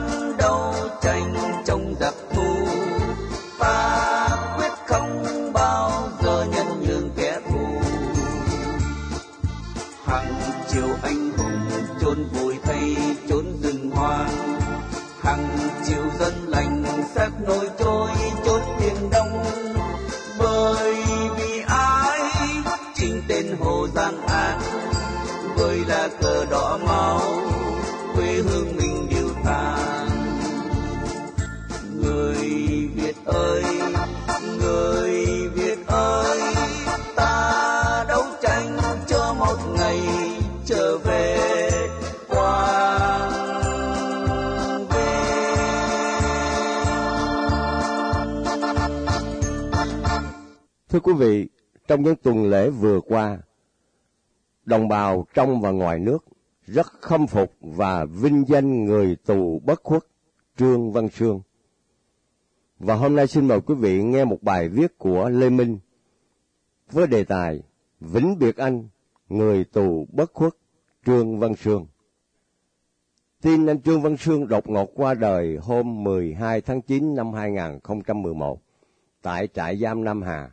Thưa quý vị, trong những tuần lễ vừa qua, đồng bào trong và ngoài nước rất khâm phục và vinh danh người tù bất khuất Trương Văn Sương. Và hôm nay xin mời quý vị nghe một bài viết của Lê Minh với đề tài Vĩnh Biệt Anh, người tù bất khuất Trương Văn Sương. Tin anh Trương Văn Sương đột ngột qua đời hôm 12 tháng 9 năm 2011 tại trại giam Nam Hà.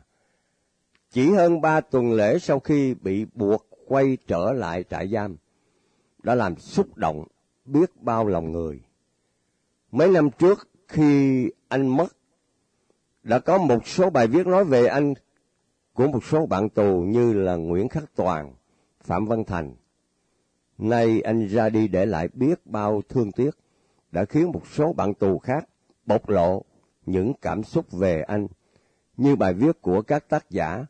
Chỉ hơn ba tuần lễ sau khi bị buộc quay trở lại trại giam, đã làm xúc động biết bao lòng người. Mấy năm trước khi anh mất, đã có một số bài viết nói về anh của một số bạn tù như là Nguyễn Khắc Toàn, Phạm Văn Thành. Nay anh ra đi để lại biết bao thương tiếc, đã khiến một số bạn tù khác bộc lộ những cảm xúc về anh, như bài viết của các tác giả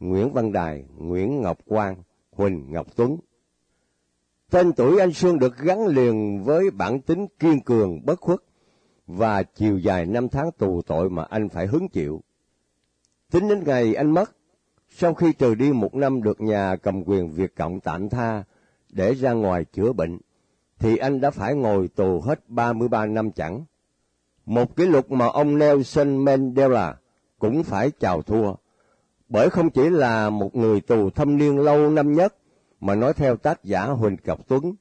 Nguyễn Văn Đài, Nguyễn Ngọc Quang, Huỳnh Ngọc Tuấn. Tên tuổi anh Xuân được gắn liền với bản tính kiên cường, bất khuất và chiều dài năm tháng tù tội mà anh phải hứng chịu. Tính đến ngày anh mất, sau khi trừ đi một năm được nhà cầm quyền Việt Cộng tạm tha để ra ngoài chữa bệnh, thì anh đã phải ngồi tù hết 33 năm chẳng. Một kỷ lục mà ông Nelson Mandela cũng phải chào thua, bởi không chỉ là một người tù thâm niên lâu năm nhất, mà nói theo tác giả Huỳnh Cập Tuấn,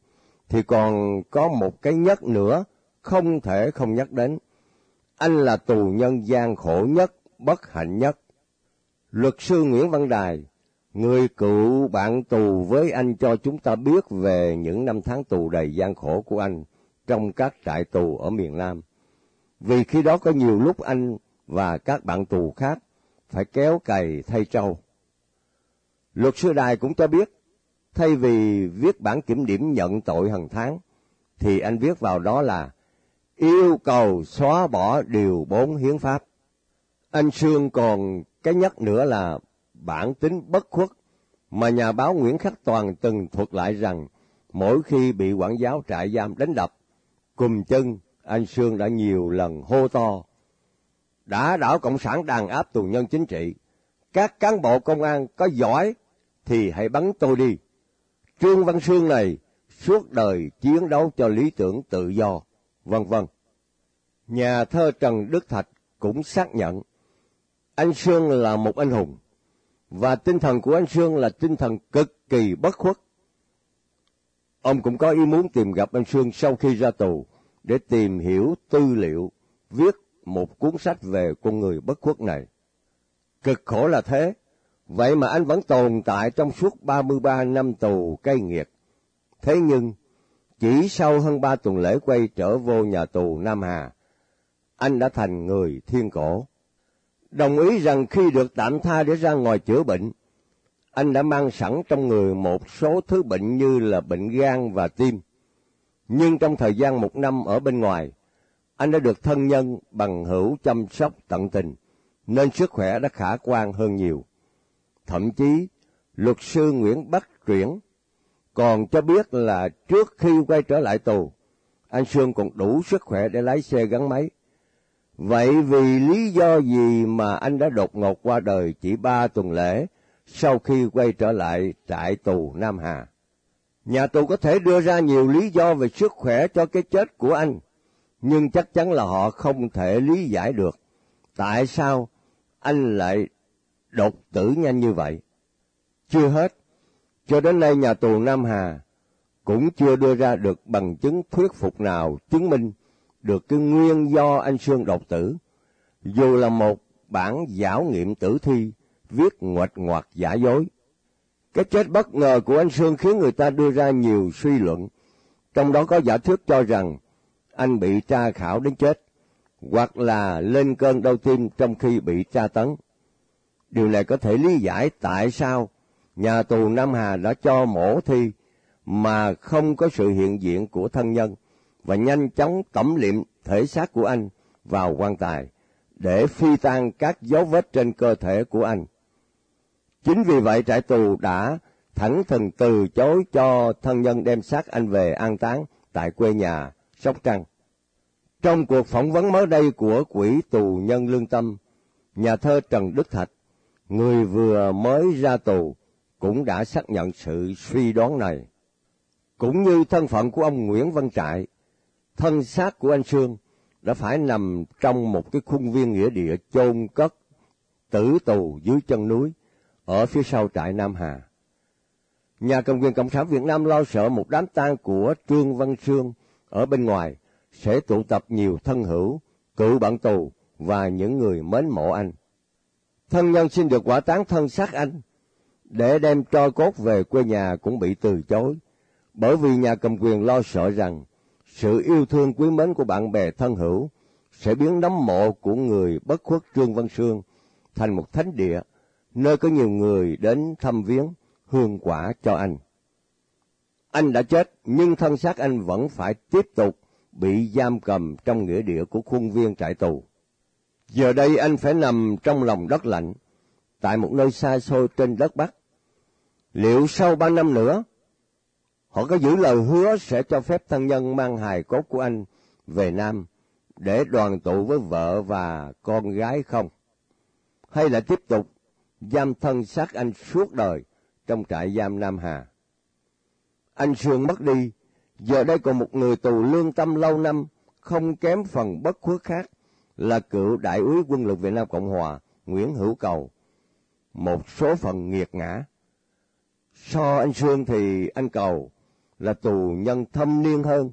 thì còn có một cái nhất nữa không thể không nhắc đến. Anh là tù nhân gian khổ nhất, bất hạnh nhất. Luật sư Nguyễn Văn Đài, người cựu bạn tù với anh cho chúng ta biết về những năm tháng tù đầy gian khổ của anh trong các trại tù ở miền Nam. Vì khi đó có nhiều lúc anh và các bạn tù khác phải kéo cày thay trâu. Luật sư Đài cũng cho biết, thay vì viết bản kiểm điểm nhận tội hàng tháng, thì anh viết vào đó là yêu cầu xóa bỏ điều bốn hiến pháp. Anh Sương còn cái nhất nữa là bản tính bất khuất mà nhà báo Nguyễn Khắc Toàn từng thuật lại rằng mỗi khi bị quản giáo trại giam đánh đập, cùm chân, anh Sương đã nhiều lần hô to. Đã đảo Cộng sản đàn áp tù nhân chính trị, các cán bộ công an có giỏi thì hãy bắn tôi đi. Trương Văn Sương này suốt đời chiến đấu cho lý tưởng tự do, vân vân. Nhà thơ Trần Đức Thạch cũng xác nhận anh Sương là một anh hùng, và tinh thần của anh Sương là tinh thần cực kỳ bất khuất. Ông cũng có ý muốn tìm gặp anh Sương sau khi ra tù để tìm hiểu tư liệu, viết một cuốn sách về con người bất khuất này. Cực khổ là thế, vậy mà anh vẫn tồn tại trong suốt 33 năm tù cay nghiệt. Thế nhưng, chỉ sau hơn ba tuần lễ quay trở vô nhà tù Nam Hà, anh đã thành người thiên cổ. Đồng ý rằng khi được tạm tha để ra ngoài chữa bệnh, anh đã mang sẵn trong người một số thứ bệnh như là bệnh gan và tim. Nhưng trong thời gian một năm ở bên ngoài, anh đã được thân nhân bằng hữu chăm sóc tận tình, nên sức khỏe đã khả quan hơn nhiều. Thậm chí, luật sư Nguyễn Bắc Chuyển còn cho biết là trước khi quay trở lại tù, anh Sương còn đủ sức khỏe để lái xe gắn máy. Vậy vì lý do gì mà anh đã đột ngột qua đời chỉ ba tuần lễ sau khi quay trở lại trại tù Nam Hà? Nhà tù có thể đưa ra nhiều lý do về sức khỏe cho cái chết của anh, nhưng chắc chắn là họ không thể lý giải được tại sao anh lại đột tử nhanh như vậy. Chưa hết, cho đến nay nhà tù Nam Hà cũng chưa đưa ra được bằng chứng thuyết phục nào chứng minh được cái nguyên do anh Sương đột tử, dù là một bản giảo nghiệm tử thi viết ngoạch ngoạc giả dối. Cái chết bất ngờ của anh Sương khiến người ta đưa ra nhiều suy luận, trong đó có giả thuyết cho rằng anh bị tra khảo đến chết, hoặc là lên cơn đau tim trong khi bị tra tấn. Điều này có thể lý giải tại sao nhà tù Nam Hà đã cho mổ thi mà không có sự hiện diện của thân nhân và nhanh chóng tẩm liệm thể xác của anh vào quan tài để phi tan các dấu vết trên cơ thể của anh. Chính vì vậy trại tù đã thẳng thừng từ chối cho thân nhân đem xác anh về an táng tại quê nhà Sóc Trăng. Trong cuộc phỏng vấn mới đây của Quỹ tù nhân lương tâm, nhà thơ Trần Đức Thạch, người vừa mới ra tù, cũng đã xác nhận sự suy đoán này. Cũng như thân phận của ông Nguyễn Văn Trại, thân xác của anh Sương đã phải nằm trong một cái khuôn viên nghĩa địa chôn cất tử tù dưới chân núi ở phía sau trại Nam Hà. Nhà cầm quyền Cộng sản Việt Nam lo sợ một đám tang của Trương Văn Sương ở bên ngoài sẽ tụ tập nhiều thân hữu, cựu bạn tù và những người mến mộ anh. Thân nhân xin được quả tán thân xác anh, để đem tro cốt về quê nhà cũng bị từ chối, bởi vì nhà cầm quyền lo sợ rằng sự yêu thương quý mến của bạn bè thân hữu sẽ biến nấm mộ của người bất khuất Trương Văn Sương thành một thánh địa, nơi có nhiều người đến thăm viếng, hương quả cho anh. Anh đã chết, nhưng thân xác anh vẫn phải tiếp tục bị giam cầm trong nghĩa địa của khuôn viên trại tù. Giờ đây anh phải nằm trong lòng đất lạnh, tại một nơi xa xôi trên đất Bắc. Liệu sau ba năm nữa, họ có giữ lời hứa sẽ cho phép thân nhân mang hài cốt của anh về Nam để đoàn tụ với vợ và con gái không? Hay là tiếp tục giam thân xác anh suốt đời trong trại giam Nam Hà? Anh Sương mất đi, Giờ đây còn một người tù lương tâm lâu năm, không kém phần bất khuất khác, là cựu đại úy quân lực Việt Nam Cộng Hòa Nguyễn Hữu Cầu. Một số phần nghiệt ngã. So anh Sương thì anh Cầu là tù nhân thâm niên hơn,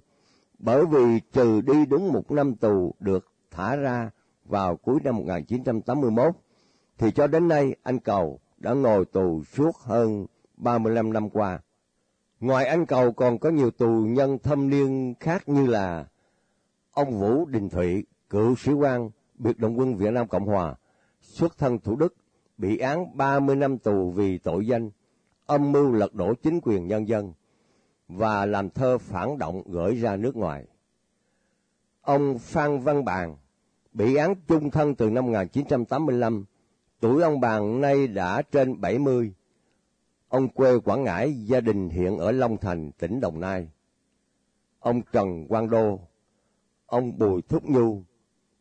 bởi vì trừ đi đúng một năm tù được thả ra vào cuối năm 1981, thì cho đến nay anh Cầu đã ngồi tù suốt hơn 35 năm qua. Ngoài anh Cầu còn có nhiều tù nhân thâm niên khác như là ông Vũ Đình Thụy, cựu sĩ quan biệt động quân Việt Nam Cộng Hòa, xuất thân Thủ Đức, bị án 30 năm tù vì tội danh âm mưu lật đổ chính quyền nhân dân và làm thơ phản động gửi ra nước ngoài. Ông Phan Văn Bàn bị án chung thân từ năm 1985, tuổi ông Bàn nay đã trên 70. Ông quê Quảng Ngãi, gia đình hiện ở Long Thành, tỉnh Đồng Nai. Ông Trần Quang Đô, ông Bùi Thúc Nhu,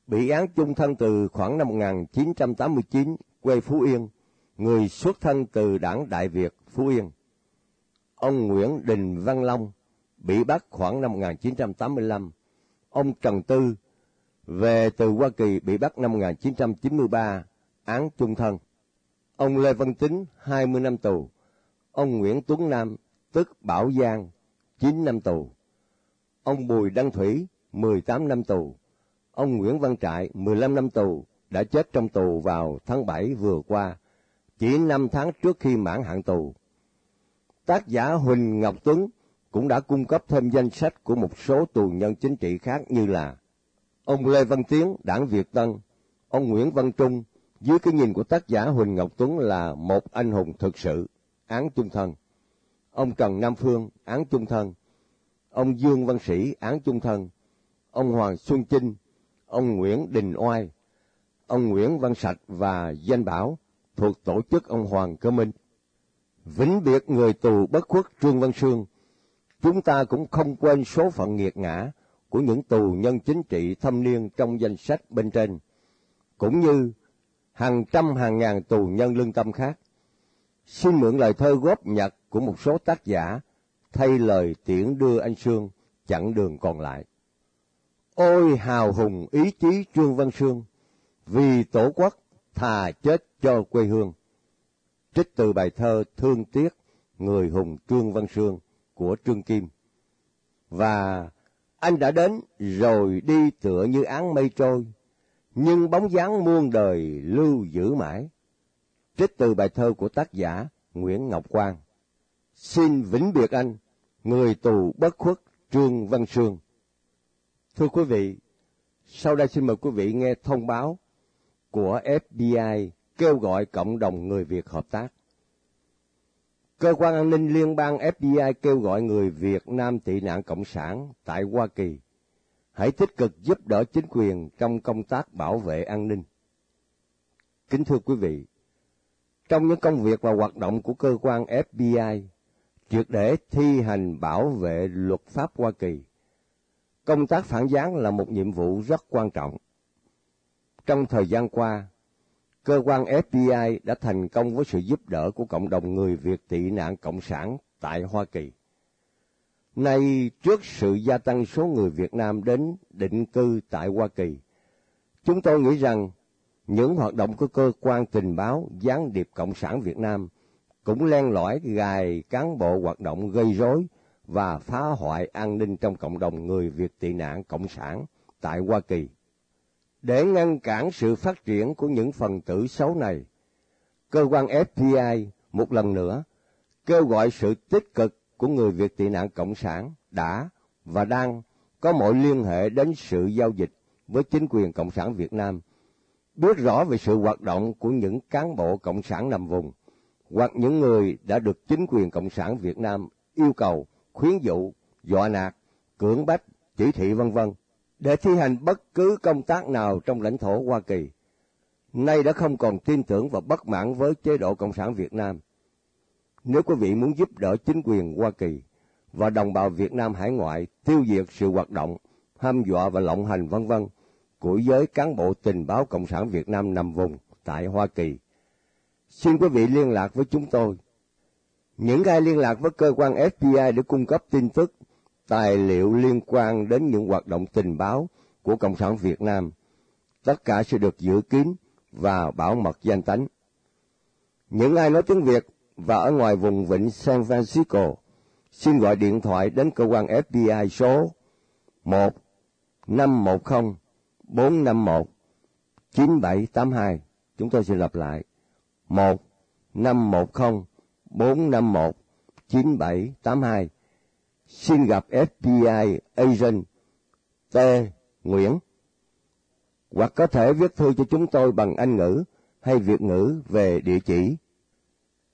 bị án chung thân từ khoảng năm 1989, quê Phú Yên, người xuất thân từ đảng Đại Việt Phú Yên. Ông Nguyễn Đình Văn Long bị bắt khoảng năm 1985. Ông Trần Tư về từ Hoa Kỳ bị bắt năm 1993, án chung thân. Ông Lê Văn Tính 20 năm tù. Ông Nguyễn Tuấn Nam tức Bảo Giang 9 năm tù. Ông Bùi Đăng Thủy 18 năm tù. Ông Nguyễn Văn Trại 15 năm tù đã chết trong tù vào tháng 7 vừa qua, chỉ 5 tháng trước khi mãn hạn tù. Tác giả Huỳnh Ngọc Tuấn cũng đã cung cấp thêm danh sách của một số tù nhân chính trị khác như là ông Lê Văn Tiến, đảng Việt Tân, ông Nguyễn Văn Trung, dưới cái nhìn của tác giả Huỳnh Ngọc Tuấn là một anh hùng thực sự, án chung thân. Ông Trần Nam Phương, án chung thân. Ông Dương Văn Sĩ, án chung thân. Ông Hoàng Xuân Chinh, ông Nguyễn Đình Oai, ông Nguyễn Văn Sạch và Danh Bảo thuộc tổ chức ông Hoàng Cơ Minh. Vĩnh biệt người tù bất khuất Trương Văn Sương, chúng ta cũng không quên số phận nghiệt ngã của những tù nhân chính trị thâm niên trong danh sách bên trên, cũng như hàng trăm hàng ngàn tù nhân lương tâm khác. Xin mượn lời thơ góp nhặt của một số tác giả thay lời tiễn đưa anh Sương chặng đường còn lại. Ôi hào hùng ý chí Trương Văn Sương, vì tổ quốc thà chết cho quê hương. Trích từ bài thơ Thương tiếc người hùng Trương Văn Sương của Trương Kim. Và anh đã đến rồi đi tựa như áng mây trôi, nhưng bóng dáng muôn đời lưu giữ mãi. Trích từ bài thơ của tác giả Nguyễn Ngọc Quang. Xin vĩnh biệt anh, người tù bất khuất Trương Văn Sương. Thưa quý vị, sau đây xin mời quý vị nghe thông báo của FBI kêu gọi cộng đồng người Việt hợp tác. Cơ quan an ninh liên bang FBI kêu gọi người Việt Nam tị nạn Cộng sản tại Hoa Kỳ hãy tích cực giúp đỡ chính quyền trong công tác bảo vệ an ninh. Kính thưa quý vị, trong những công việc và hoạt động của cơ quan FBI, triệt để thi hành bảo vệ luật pháp Hoa Kỳ, công tác phản gián là một nhiệm vụ rất quan trọng. Trong thời gian qua, cơ quan FBI đã thành công với sự giúp đỡ của cộng đồng người Việt tị nạn Cộng sản tại Hoa Kỳ. Nay, trước sự gia tăng số người Việt Nam đến định cư tại Hoa Kỳ, chúng tôi nghĩ rằng những hoạt động của cơ quan tình báo gián điệp Cộng sản Việt Nam cũng len lỏi gài cán bộ hoạt động gây rối và phá hoại an ninh trong cộng đồng người Việt tị nạn Cộng sản tại Hoa Kỳ. Để ngăn cản sự phát triển của những phần tử xấu này, cơ quan FBI một lần nữa kêu gọi sự tích cực của người Việt tị nạn Cộng sản đã và đang có mọi liên hệ đến sự giao dịch với chính quyền Cộng sản Việt Nam, biết rõ về sự hoạt động của những cán bộ Cộng sản nằm vùng, hoặc những người đã được chính quyền Cộng sản Việt Nam yêu cầu, khuyến dụ, dọa nạt, cưỡng bách, chỉ thị vân vân để thi hành bất cứ công tác nào trong lãnh thổ Hoa Kỳ, nay đã không còn tin tưởng và bất mãn với chế độ Cộng sản Việt Nam. Nếu quý vị muốn giúp đỡ chính quyền Hoa Kỳ và đồng bào Việt Nam hải ngoại tiêu diệt sự hoạt động, hăm dọa và lộng hành vân vân của giới cán bộ tình báo Cộng sản Việt Nam nằm vùng tại Hoa Kỳ, xin quý vị liên lạc với chúng tôi. Những ai liên lạc với cơ quan FBI để cung cấp tin tức tài liệu liên quan đến những hoạt động tình báo của Cộng sản Việt Nam. Tất cả sẽ được giữ kín và bảo mật danh tánh. Những ai nói tiếng Việt và ở ngoài vùng vịnh San Francisco xin gọi điện thoại đến cơ quan FBI số 1 510 451 9782. Chúng tôi sẽ lặp lại. 1 510 451 9782. Xin gặp FBI agent T. Nguyễn. Hoặc có thể viết thư cho chúng tôi bằng Anh ngữ hay Việt ngữ về địa chỉ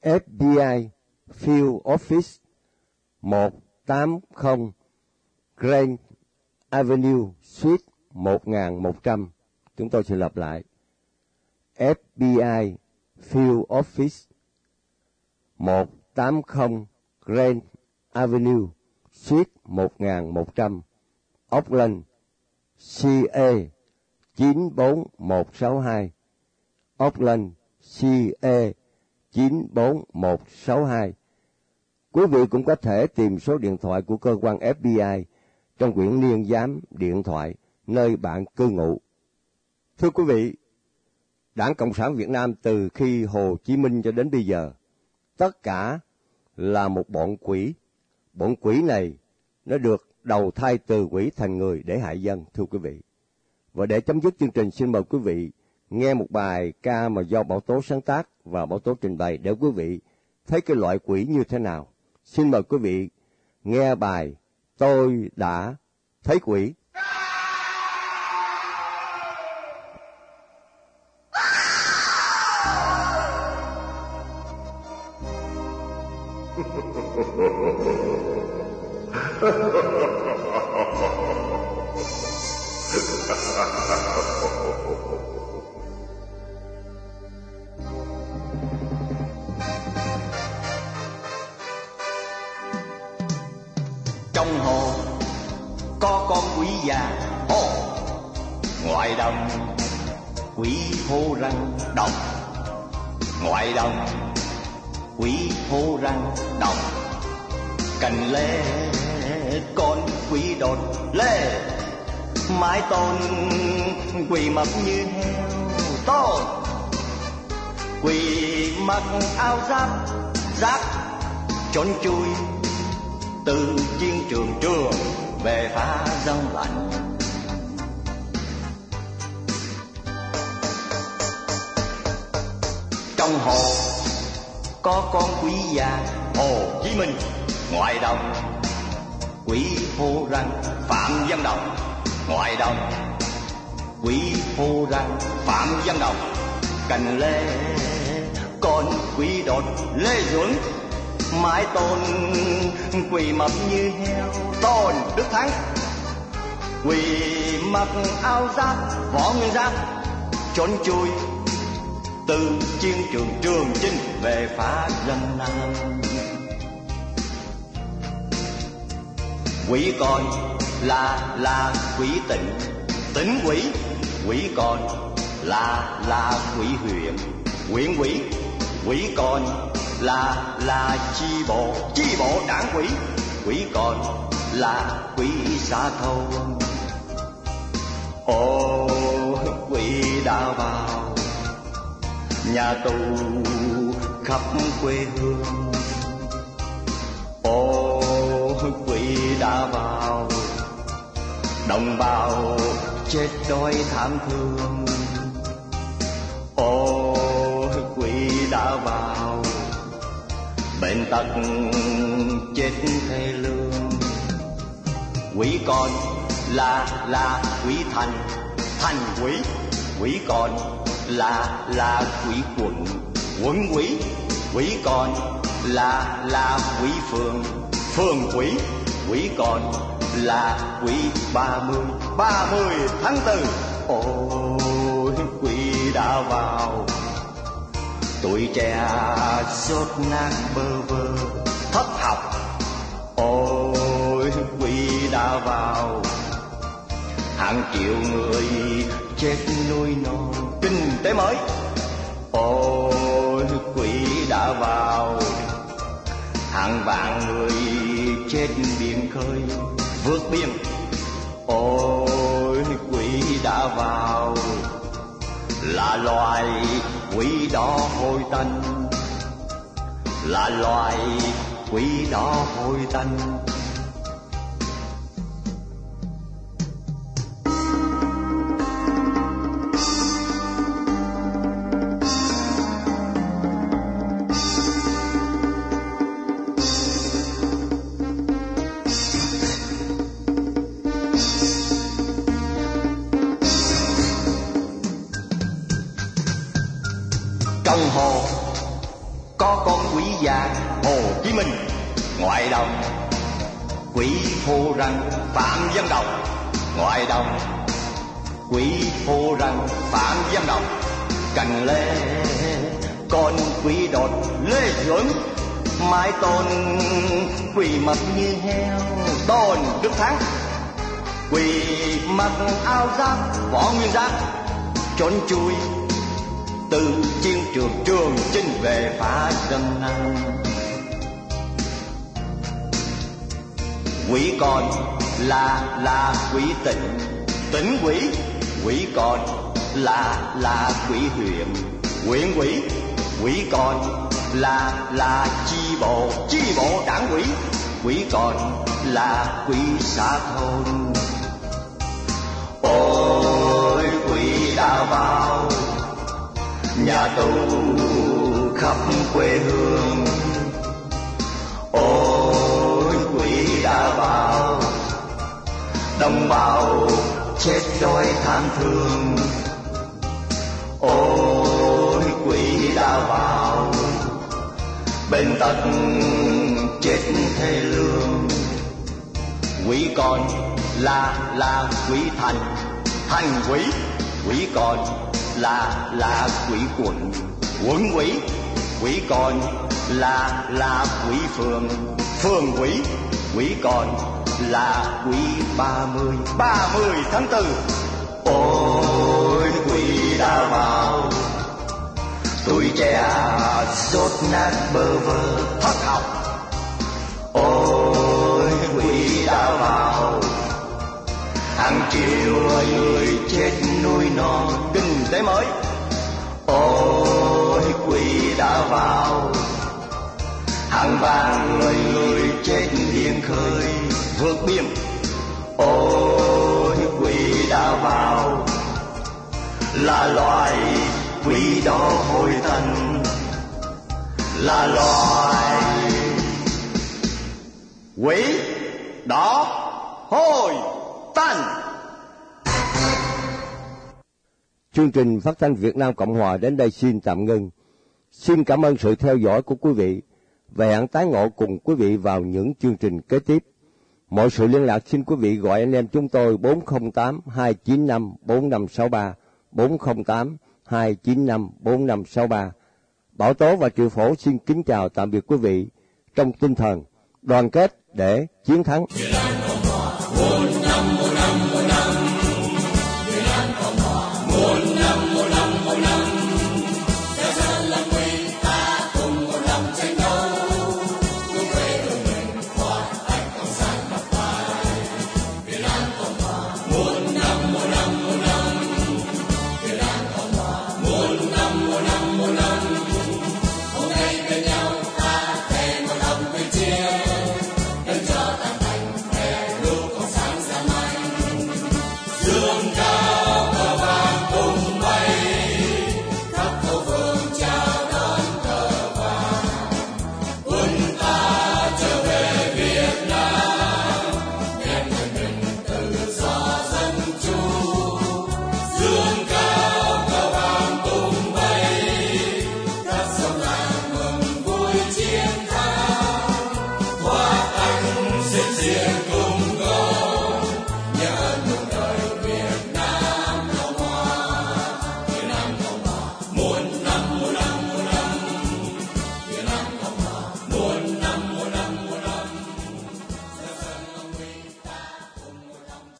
FBI Field Office 180 Grand Avenue, Suite 1100. Chúng tôi sẽ lặp lại. FBI Field Office 180 Grand Avenue, Suite 1100 Oakland CA 94162 Oakland CA 94162 Quý vị cũng có thể tìm số điện thoại của cơ quan FBI trong quyển liên giám điện thoại nơi bạn cư ngụ. Thưa quý vị, Đảng Cộng sản Việt Nam từ khi Hồ Chí Minh cho đến bây giờ, tất cả là một bọn quỷ. Bọn quỷ này nó được đầu thai từ quỷ thành người để hại dân, thưa quý vị. Và để chấm dứt chương trình, xin mời quý vị nghe một bài ca mà do Bảo Tố sáng tác và Bảo Tố trình bày để quý vị thấy cái loại quỷ như thế nào. Xin mời quý vị nghe bài Tôi đã thấy quỷ. Ngoài đồng quỷ hô răng đồng ngoài đồng quỷ hô răng đồng cành lê, con quỷ đột lê. Mái tôn, quỳ mập như heo tôn quỳ mặc áo giáp giáp trốn chui. Từ chiến trường trường về phá rong lạnh. Sông hồ. Có con quý già hồ chí minh. Ngoài đồng quỷ hô răng phạm văn đồng. Ngoài đồng quỷ hô răng phạm văn đồng. Cành lê, con quỷ đột lê dưỡng. Mãi tôn quỳ mập như heo, tôn đức thắng. Quỳ mặc áo giáp, võ nguyên giáp. Trốn chui từ chiến trường trường chinh về phá dân nam. Quỷ còn là là quỷ tỉnh tỉnh quỷ quỷ còn là là quỷ huyện huyện quỷ quỷ còn là là chi bộ chi bộ đảng quỷ. Quỷ còn là quỷ xã thôn ô, quỷ đã vào nhà tù khắp quê hương. Ô, quỷ đã vào, đồng bào chết đói thảm thương. Ô, quỷ đã vào, bệnh tật chết thê lương. Quỷ còn là là quỷ thành thành quỷ quỷ còn là là quỷ quận quận quỷ quỷ còn là là quỷ phường phường quỷ quỷ còn là quỷ ba mươi ba mươi tháng tư. Ôi, quỷ đã vào. Tuổi trẻ sốt nát bơ vơ thất học. Ôi, quỷ đã vào. Hàng triệu người chết nuôi non kinh tế mới. Ôi, quỷ đã vào. Hàng vạn người chết biển khơi, vượt biên ôi, quỷ đã vào. Là loài quỷ đó hôi tanh. Là loài quỷ đó hôi tanh. Rằng phạm văn đồng ngoại đồng, quỷ phù rằng phạm văn đồng. Cành lê, con quỷ đột lê dưỡng mãi tôn quỳ mập như heo. Tôn đức thắng, quỳ mặc áo giáp, võ nguyên giáp trốn chui, từ chiến trường trường chinh về phá dân năng quỷ còn là là quỷ tỉnh tỉnh quỷ quỷ còn là là quỷ huyện. Huyện quỷ quỷ còn là là chi bộ. Chi bộ đảng quỷ quỷ còn là quỷ xã thôn. Ôi quỷ đã vào, nhà tù khắp quê hương. Ôi đồng bào chết đói thảm thương. Ôi, quỷ đã vào. Bệnh tật chết thê lương. Quỷ còn là là quỷ thành. Thành quỷ quỷ còn là là quỷ quận quận quỷ quỷ còn là là quỷ phường. Phường quỷ quỷ còn là quý ba mươi. ba mươi tháng tư. Ôi, quý đã vào tuổi trẻ rốt nát bơ vơ thất học. Ôi, quý đã vào hàng triệu người chết nuôi non kinh tế mới. Ôi, quý đã vào hàng vàng người biển ôi quỷ đã vào, là loài quỷ đó hồi thần, là loài quỷ đó hồi tanh Chương trình phát thanh Việt Nam Cộng Hòa đến đây xin tạm ngưng. Xin cảm ơn sự theo dõi của quý vị và hẹn tái ngộ cùng quý vị vào những chương trình kế tiếp. Mọi sự liên lạc xin quý vị gọi anh em chúng tôi 408 295 4563 408 295 4563. Bảo Tố và Triệu Phổ xin kính chào tạm biệt quý vị trong tinh thần đoàn kết để chiến thắng.